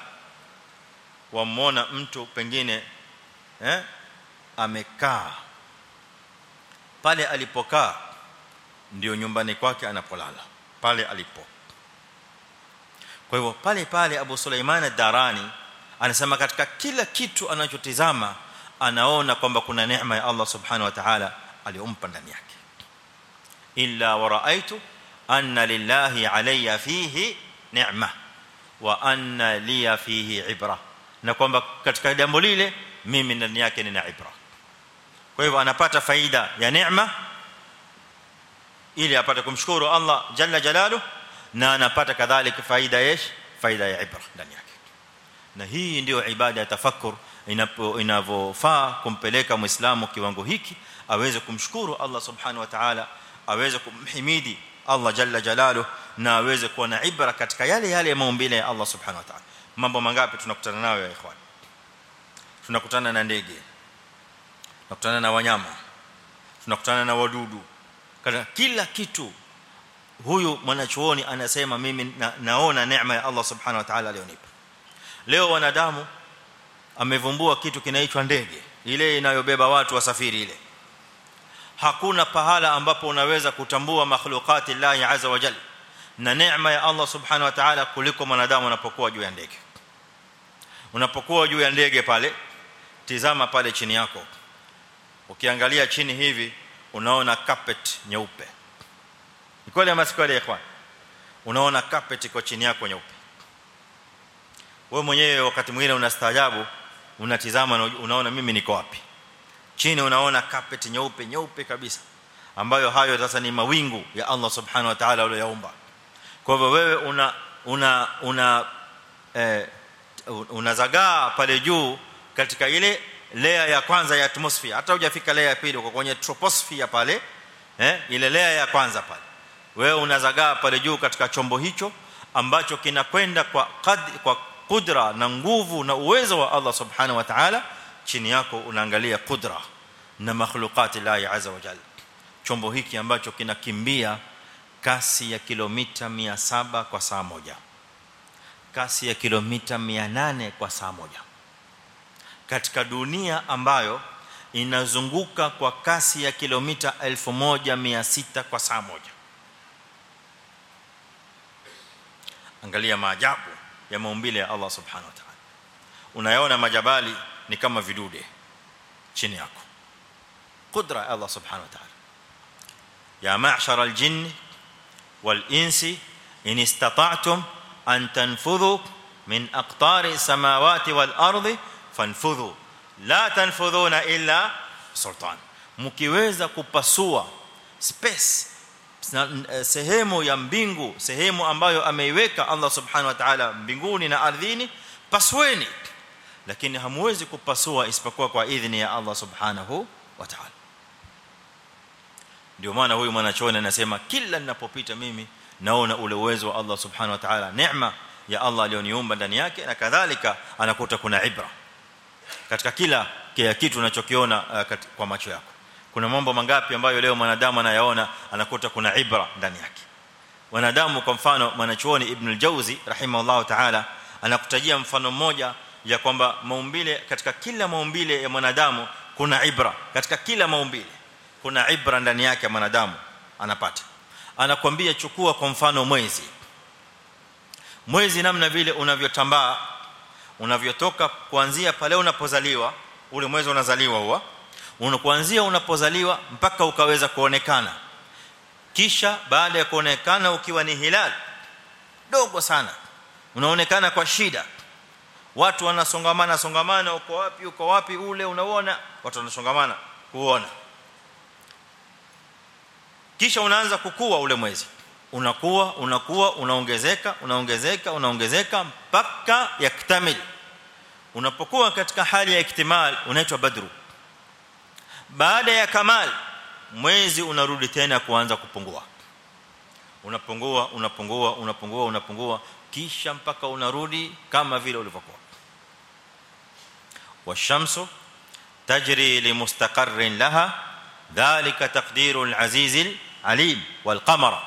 wamwona mtu pengine eh amekaa. Pale alipokaa ndio nyumbani kwake anapolala. Pale alipo kwa hivyo pale pale Abu Sulaiman ad-Darani anasema katika kila kitu anachotizama anaona kwamba kuna neema ya Allah subhanahu wa ta'ala aliyompa ndani yake illa wa raaitu anna lillahi alayya fihi ni'ma wa anna liya fihi ibra na kwamba katika jambo lile mimi ndani yake nina ibra kwa hivyo anapata faida ya neema ili apate kumshukuru Allah jalla jalalu na anapata kadhalika faida yesh faida ya ibra ndani yake na hii ndio ibada ya tafakkur inapo inavofaa kumpeleka muislamu kiwango hiki aweze kumshukuru Allah subhanahu wa ta'ala aweze kumhimidi Allah jalla jalalu na aweze kuwa na ibra katika yale yale maumbile ya Allah subhanahu wa ta'ala mambo mangapi tunakutana nayo ya ikhwan tunakutana na ndege tunakutana na wanyama tunakutana na wadudu kila kitu huyu mwanachuoni anasema mimi na, naona neema ya Allah subhanahu wa ta'ala alionipa. Leo wanadamu amevumbua kitu kinaitwa ndege ile inayobeba watu wasafiri ile. Hakuna pahala ambapo unaweza kutambua makhluqati la azza wa na neema ya Allah subhanahu wa ta'ala kuliko mwanadamu anapokuwa juu ya ndege. Unapokuwa juu ya ndege pale tizama pale chini yako. Ukiangalia chini hivi unaona carpet nyeupe kweli ama ikhwan? Unaona carpet iko chini yako nyeupe. Wewe mwenyewe wakati mwingine unastaajabu unatizama na unaona mimi niko wapi. Chini unaona carpet nyeupe nyeupe kabisa ambayo hayo sasa ni mawingu ya Allah subhanahu wa ta'ala aliyoyaumba kwa hivyo wewe una una una eh, unazagaa pale juu katika ile layer ya kwanza ya atmosphere. Hata hujafika layer ya pili uko kwenye troposphere pale eh ile layer ya kwanza pale wewe unazagaa pale juu katika chombo hicho ambacho kinakwenda kwa kad, kwa kudra na nguvu na uwezo wa Allah subhanahu wa ta'ala. Chini yako unaangalia kudra na makhluqati la azza wa jalla. Chombo hiki ambacho kinakimbia kasi ya kilomita 700 kwa saa moja. Kasi ya kilomita 800 kwa saa moja. Katika dunia ambayo inazunguka kwa kasi ya kilomita 1600 kwa saa moja angalia maajabu ya maumbile ya Allah subhanahu wa ta'ala unayaona majabali ni kama vidude chini yako qudra ya Allah subhanahu wa ta'ala ya ma'shar al-jinn معشر الجن in istata'tum an tanfudhu min aqtari samawati wal-ardi fanfudhu la tanfudhuna illa sultan mkiweza kupasua space sehemu ya mbingu sehemu ambayo ameiweka Allah subhanahu wa ta'ala mbinguni na ardhini pasweni lakini hamwezi kupasua isipokuwa kwa idhini ya Allah subhanahu wa ta'ala ndio maana huyu mwanachuoni anasema kila ninapopita mimi naona ule uwezo wa Allah subhanahu wa ta'ala neema ya Allah alioniumba ndani yake na kadhalika anakuta kuna ibra katika kila kitu unachokiona uh, kwa macho yako kuna mambo mangapi ambayo leo mwanadamu anayaona anakuta kuna ibra ndani yake. Wanadamu kwa mfano mwanachuoni ibn al-Jawzi rahimahullah ta'ala anakutajia mfano mmoja ya kwamba maumbile katika kila maumbile ya mwanadamu kuna ibra. Katika kila maumbile kuna ibra ndani yake mwanadamu anapata. Anakuambia chukua kwa mfano mwezi. Mwezi namna vile unavyotambaa unavyotoka kuanzia pale unapozaliwa ule mwezi unazaliwa huwa unakuanzia unapozaliwa mpaka ukaweza kuonekana. Kisha baada ya kuonekana ukiwa ni hilal dogo sana. Unaonekana kwa shida. Watu wanasongamana songamana uko wapi uko wapi ule unaona. Watu wanasongamana kuona. Kisha unaanza kukua ule mwezi. Unakuwa unakuwa unaongezeka unaongezeka unaongezeka mpaka yaktamil. Unapokuwa katika hali ya iktimal unaitwa badru baada ya kamal mwezi unarudi tena kuanza kupungua unapungua unapungua unapungua unapungua kisha mpaka unarudi kama vile ulivyokuwa washamsu tajri limustaqarrin laha dhalika taqdirul azizil alim wal qamara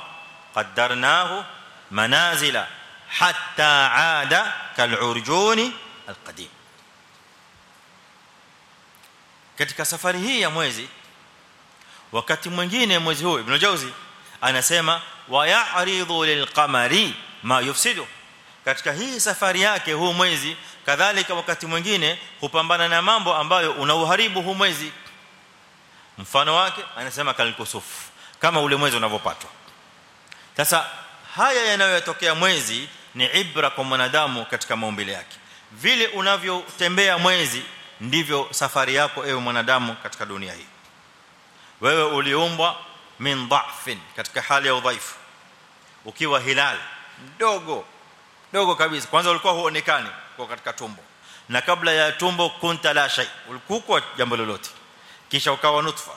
qaddarnahu manazila hatta aada kal'urjuni alqadim katika safari hii ya mwezi wakati mwingine mwezi huu ibn jauzi anasema wa ya'ridu lilqamari ma yufsidu. Katika hii safari yake huu mwezi kadhalika wakati mwingine hupambana na mambo ambayo unauharibu huu mwezi. Mfano wake anasema kalkusuf kama ule mwezi unavyopatwa. Sasa haya yanayotokea mwezi ni ibra kwa mwanadamu katika maumbile yake. Vile unavyotembea mwezi ndivyo safari yako ewe mwanadamu katika dunia hii. Wewe uliumbwa min dha'fin katika hali ya udhaifu ukiwa hilal mdogo dogo kabisa. Kwanza ulikuwa huonekani kwa katika tumbo. Na kabla ya tumbo kunta la shay ulikuwa jambo lolote. Kisha ukawa nutfa.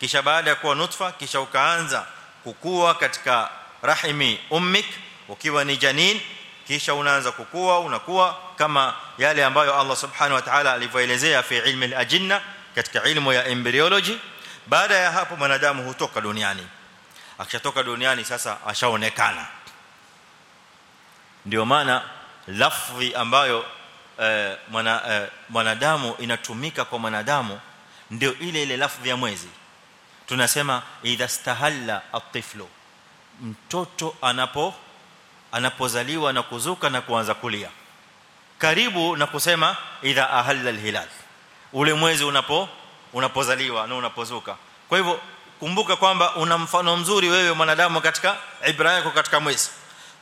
Kisha baada ya kuwa nutfa kisha ukaanza kukua katika rahimi ummik ukiwa ni janin kisha unaanza kukua unakuwa kama yale ambayo Allah subhanahu wa ta'ala alivyoelezea fi ilmi al-ajinna katika ilmu ya embryology. Baada ya hapo mwanadamu hutoka duniani. Akishatoka duniani sasa ashaonekana. Ndio maana lafzi ambayo eh, eh, mwanadamu inatumika kwa mwanadamu ndio ile ile lafzi ya mwezi. Tunasema idha stahalla at-tiflu. Mtoto anapo anapozaliwa na kuzuka na kuanza kulia. Karibu na kusema idha ahalla al-hilal. Ule mwezi unapo unapozaliwa na unapozuka. Kwa hivyo kumbuka kwamba una mfano mzuri wewe mwanadamu katika ibra yako katika mwezi.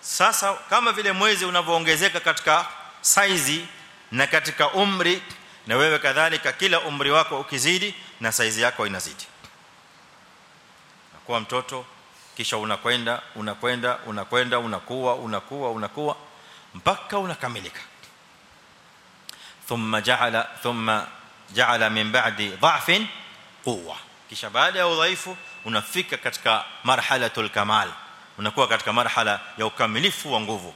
Sasa kama vile mwezi unavyoongezeka katika saizi na katika umri na wewe kadhalika kila umri wako ukizidi na saizi yako inazidi. Kuwa mtoto kisha unakwenda unakwenda unakwenda unakuwa unakuwa unakuwa mpaka unakamilika thumma ja'ala thumma ja'ala min ba'di dha'fin quwwa kisha baada ya udhaifu unafika katika marhalatul kamal unakuwa katika marhala ya ukamilifu wa nguvu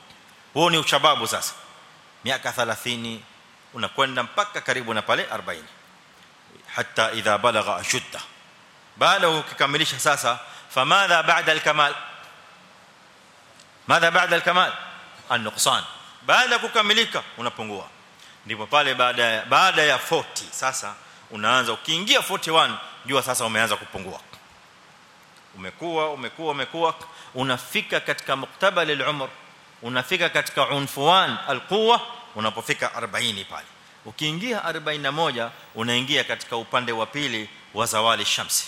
huo ni ushababu sasa miaka 30 unakwenda mpaka karibu na pale 40 hatta idha balagha ashudda baada ukikamilisha sasa famadha ba'da al-kamal madha ba'da al-kamal an-nuqsan baada kukamilika unapungua. Ndipo pale baada ya baada ya 40 sasa unaanza ukiingia 41 jua sasa umeanza kupungua. Umekuwa umekuwa umekuwa unafika katika muktaba lil umr unafika katika unfuan alquwa unapofika 40 pale. Ukiingia 41 unaingia katika upande wa pili wa zawali shamsi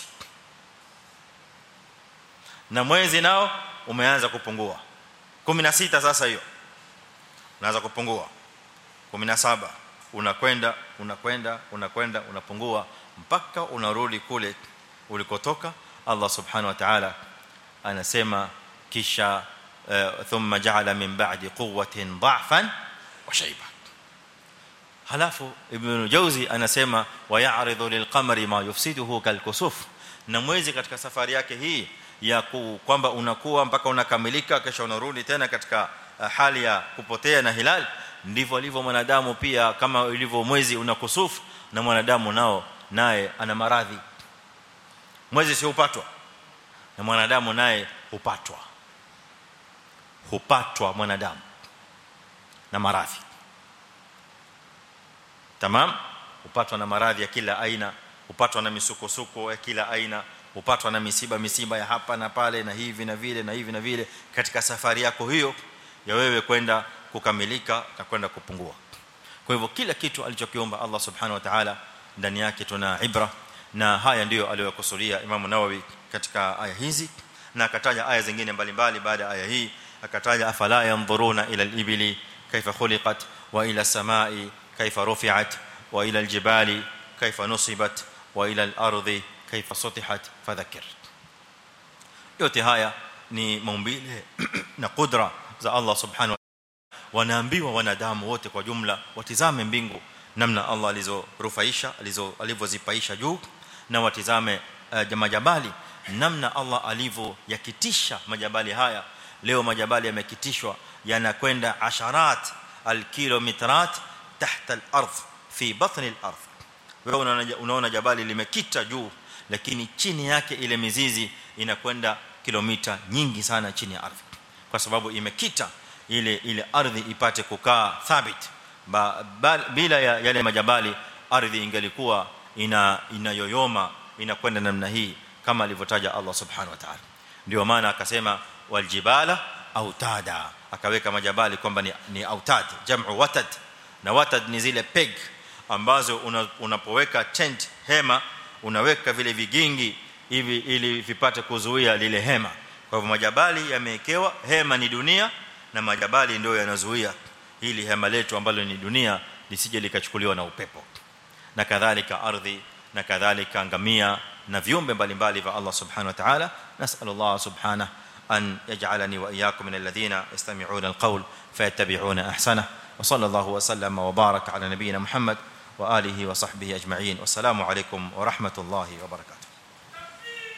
na mwezi nao umeanza kupungua 16 sasa hiyo unaanza kupungua 17 unakwenda unakwenda unakwenda unapungua mpaka unarudi kule ulikotoka Allah subhanahu wa ta'ala anasema kisha thumma ja'ala min ba'di quwwatin dha'fan wa shayba halafu ibn jawzi anasema wa ya'ridu lilqamari ma yufsiduhu kalkusuf na mwezi katika safari yake hii ya kwamba unakuwa mpaka unakamilika kisha unarudi tena katika hali ya kupotea na hilal ndivyo alivyo mwanadamu pia kama ilivyo mwezi unakusufu na mwanadamu nao naye ana maradhi. Mwezi si upatwa na mwanadamu naye upatwa hupatwa mwanadamu na maradhi. Tamam? Upatwa na maradhi ya kila aina hupatwa na misukosuko ya kila aina hupatwa na misiba misiba ya hapa na pale na hivi na vile na hivi na vile. Katika safari yako hiyo ya wewe kwenda kukamilika na kwenda kupungua. Kwa hivyo kila kitu alichokiomba Allah subhanahu wa ta'ala ndani yake tuna ibra. Na haya ndiyo aliyokusudia Imam Nawawi katika aya hizi. Na akataja aya zingine mbalimbali baada ya aya hii. Akataja afala yanzuruna ila al-ibli kaifa khuliqat wa ila samai kaifa rufi'at wa ila al-jibali kaifa nusibat wa ila al-ardi kaifa sutihat fadhakir yote haya ni maumbile na kudra za Allah subhanahu wanaambiwa wanadamu wote kwa jumla watizame mbingu namna Allah alizorufaisha alizo alivyozipaisha juu na watizame uh, majabali namna Allah alivyoyakitisha majabali haya leo majabali yamekitishwa yanakwenda asharat alkilometrat tahta al-ardh fi batn al-ardh wewe unaona unaona jabali limekita juu lakini chini yake ile mizizi inakwenda kilomita nyingi sana chini ya ardhi. Kwa sababu imekita ile ile ardhi ipate kukaa thabit. Ba, ba, bila ya yale majabali ardhi ingelikuwa ina inayoyoma inakwenda namna hii kama alivyotaja Allah subhanahu wa ta'ala. Ndio maana akasema waljibala autada. Akaweka majabali kwamba ni, ni autad jam'u watad. Na watad ni zile peg ambazo una tent hema unaweka vile vigingi hivi ili vipate kuzuia lile hema kwa hivyo majabali yamewekewa hema ni dunia na majabali ndio yanazuia hili hema letu ambalo ni dunia lisije likachukuliwa na upepo na kadhalika ardhi na kadhalika ngamia na viumbe mbalimbali vya Allah subhanahu wa ta'ala nasallallahu subhanahu an yaj'alani wa iyyakum min alladhina yastami'una alqawl fayattabi'una ahsana wa sallallahu wa sallama wa baraka ala nabiyyina muhammad وآله وصحبه أجمعين. والسلام عليكم ورحمة الله وبركاته.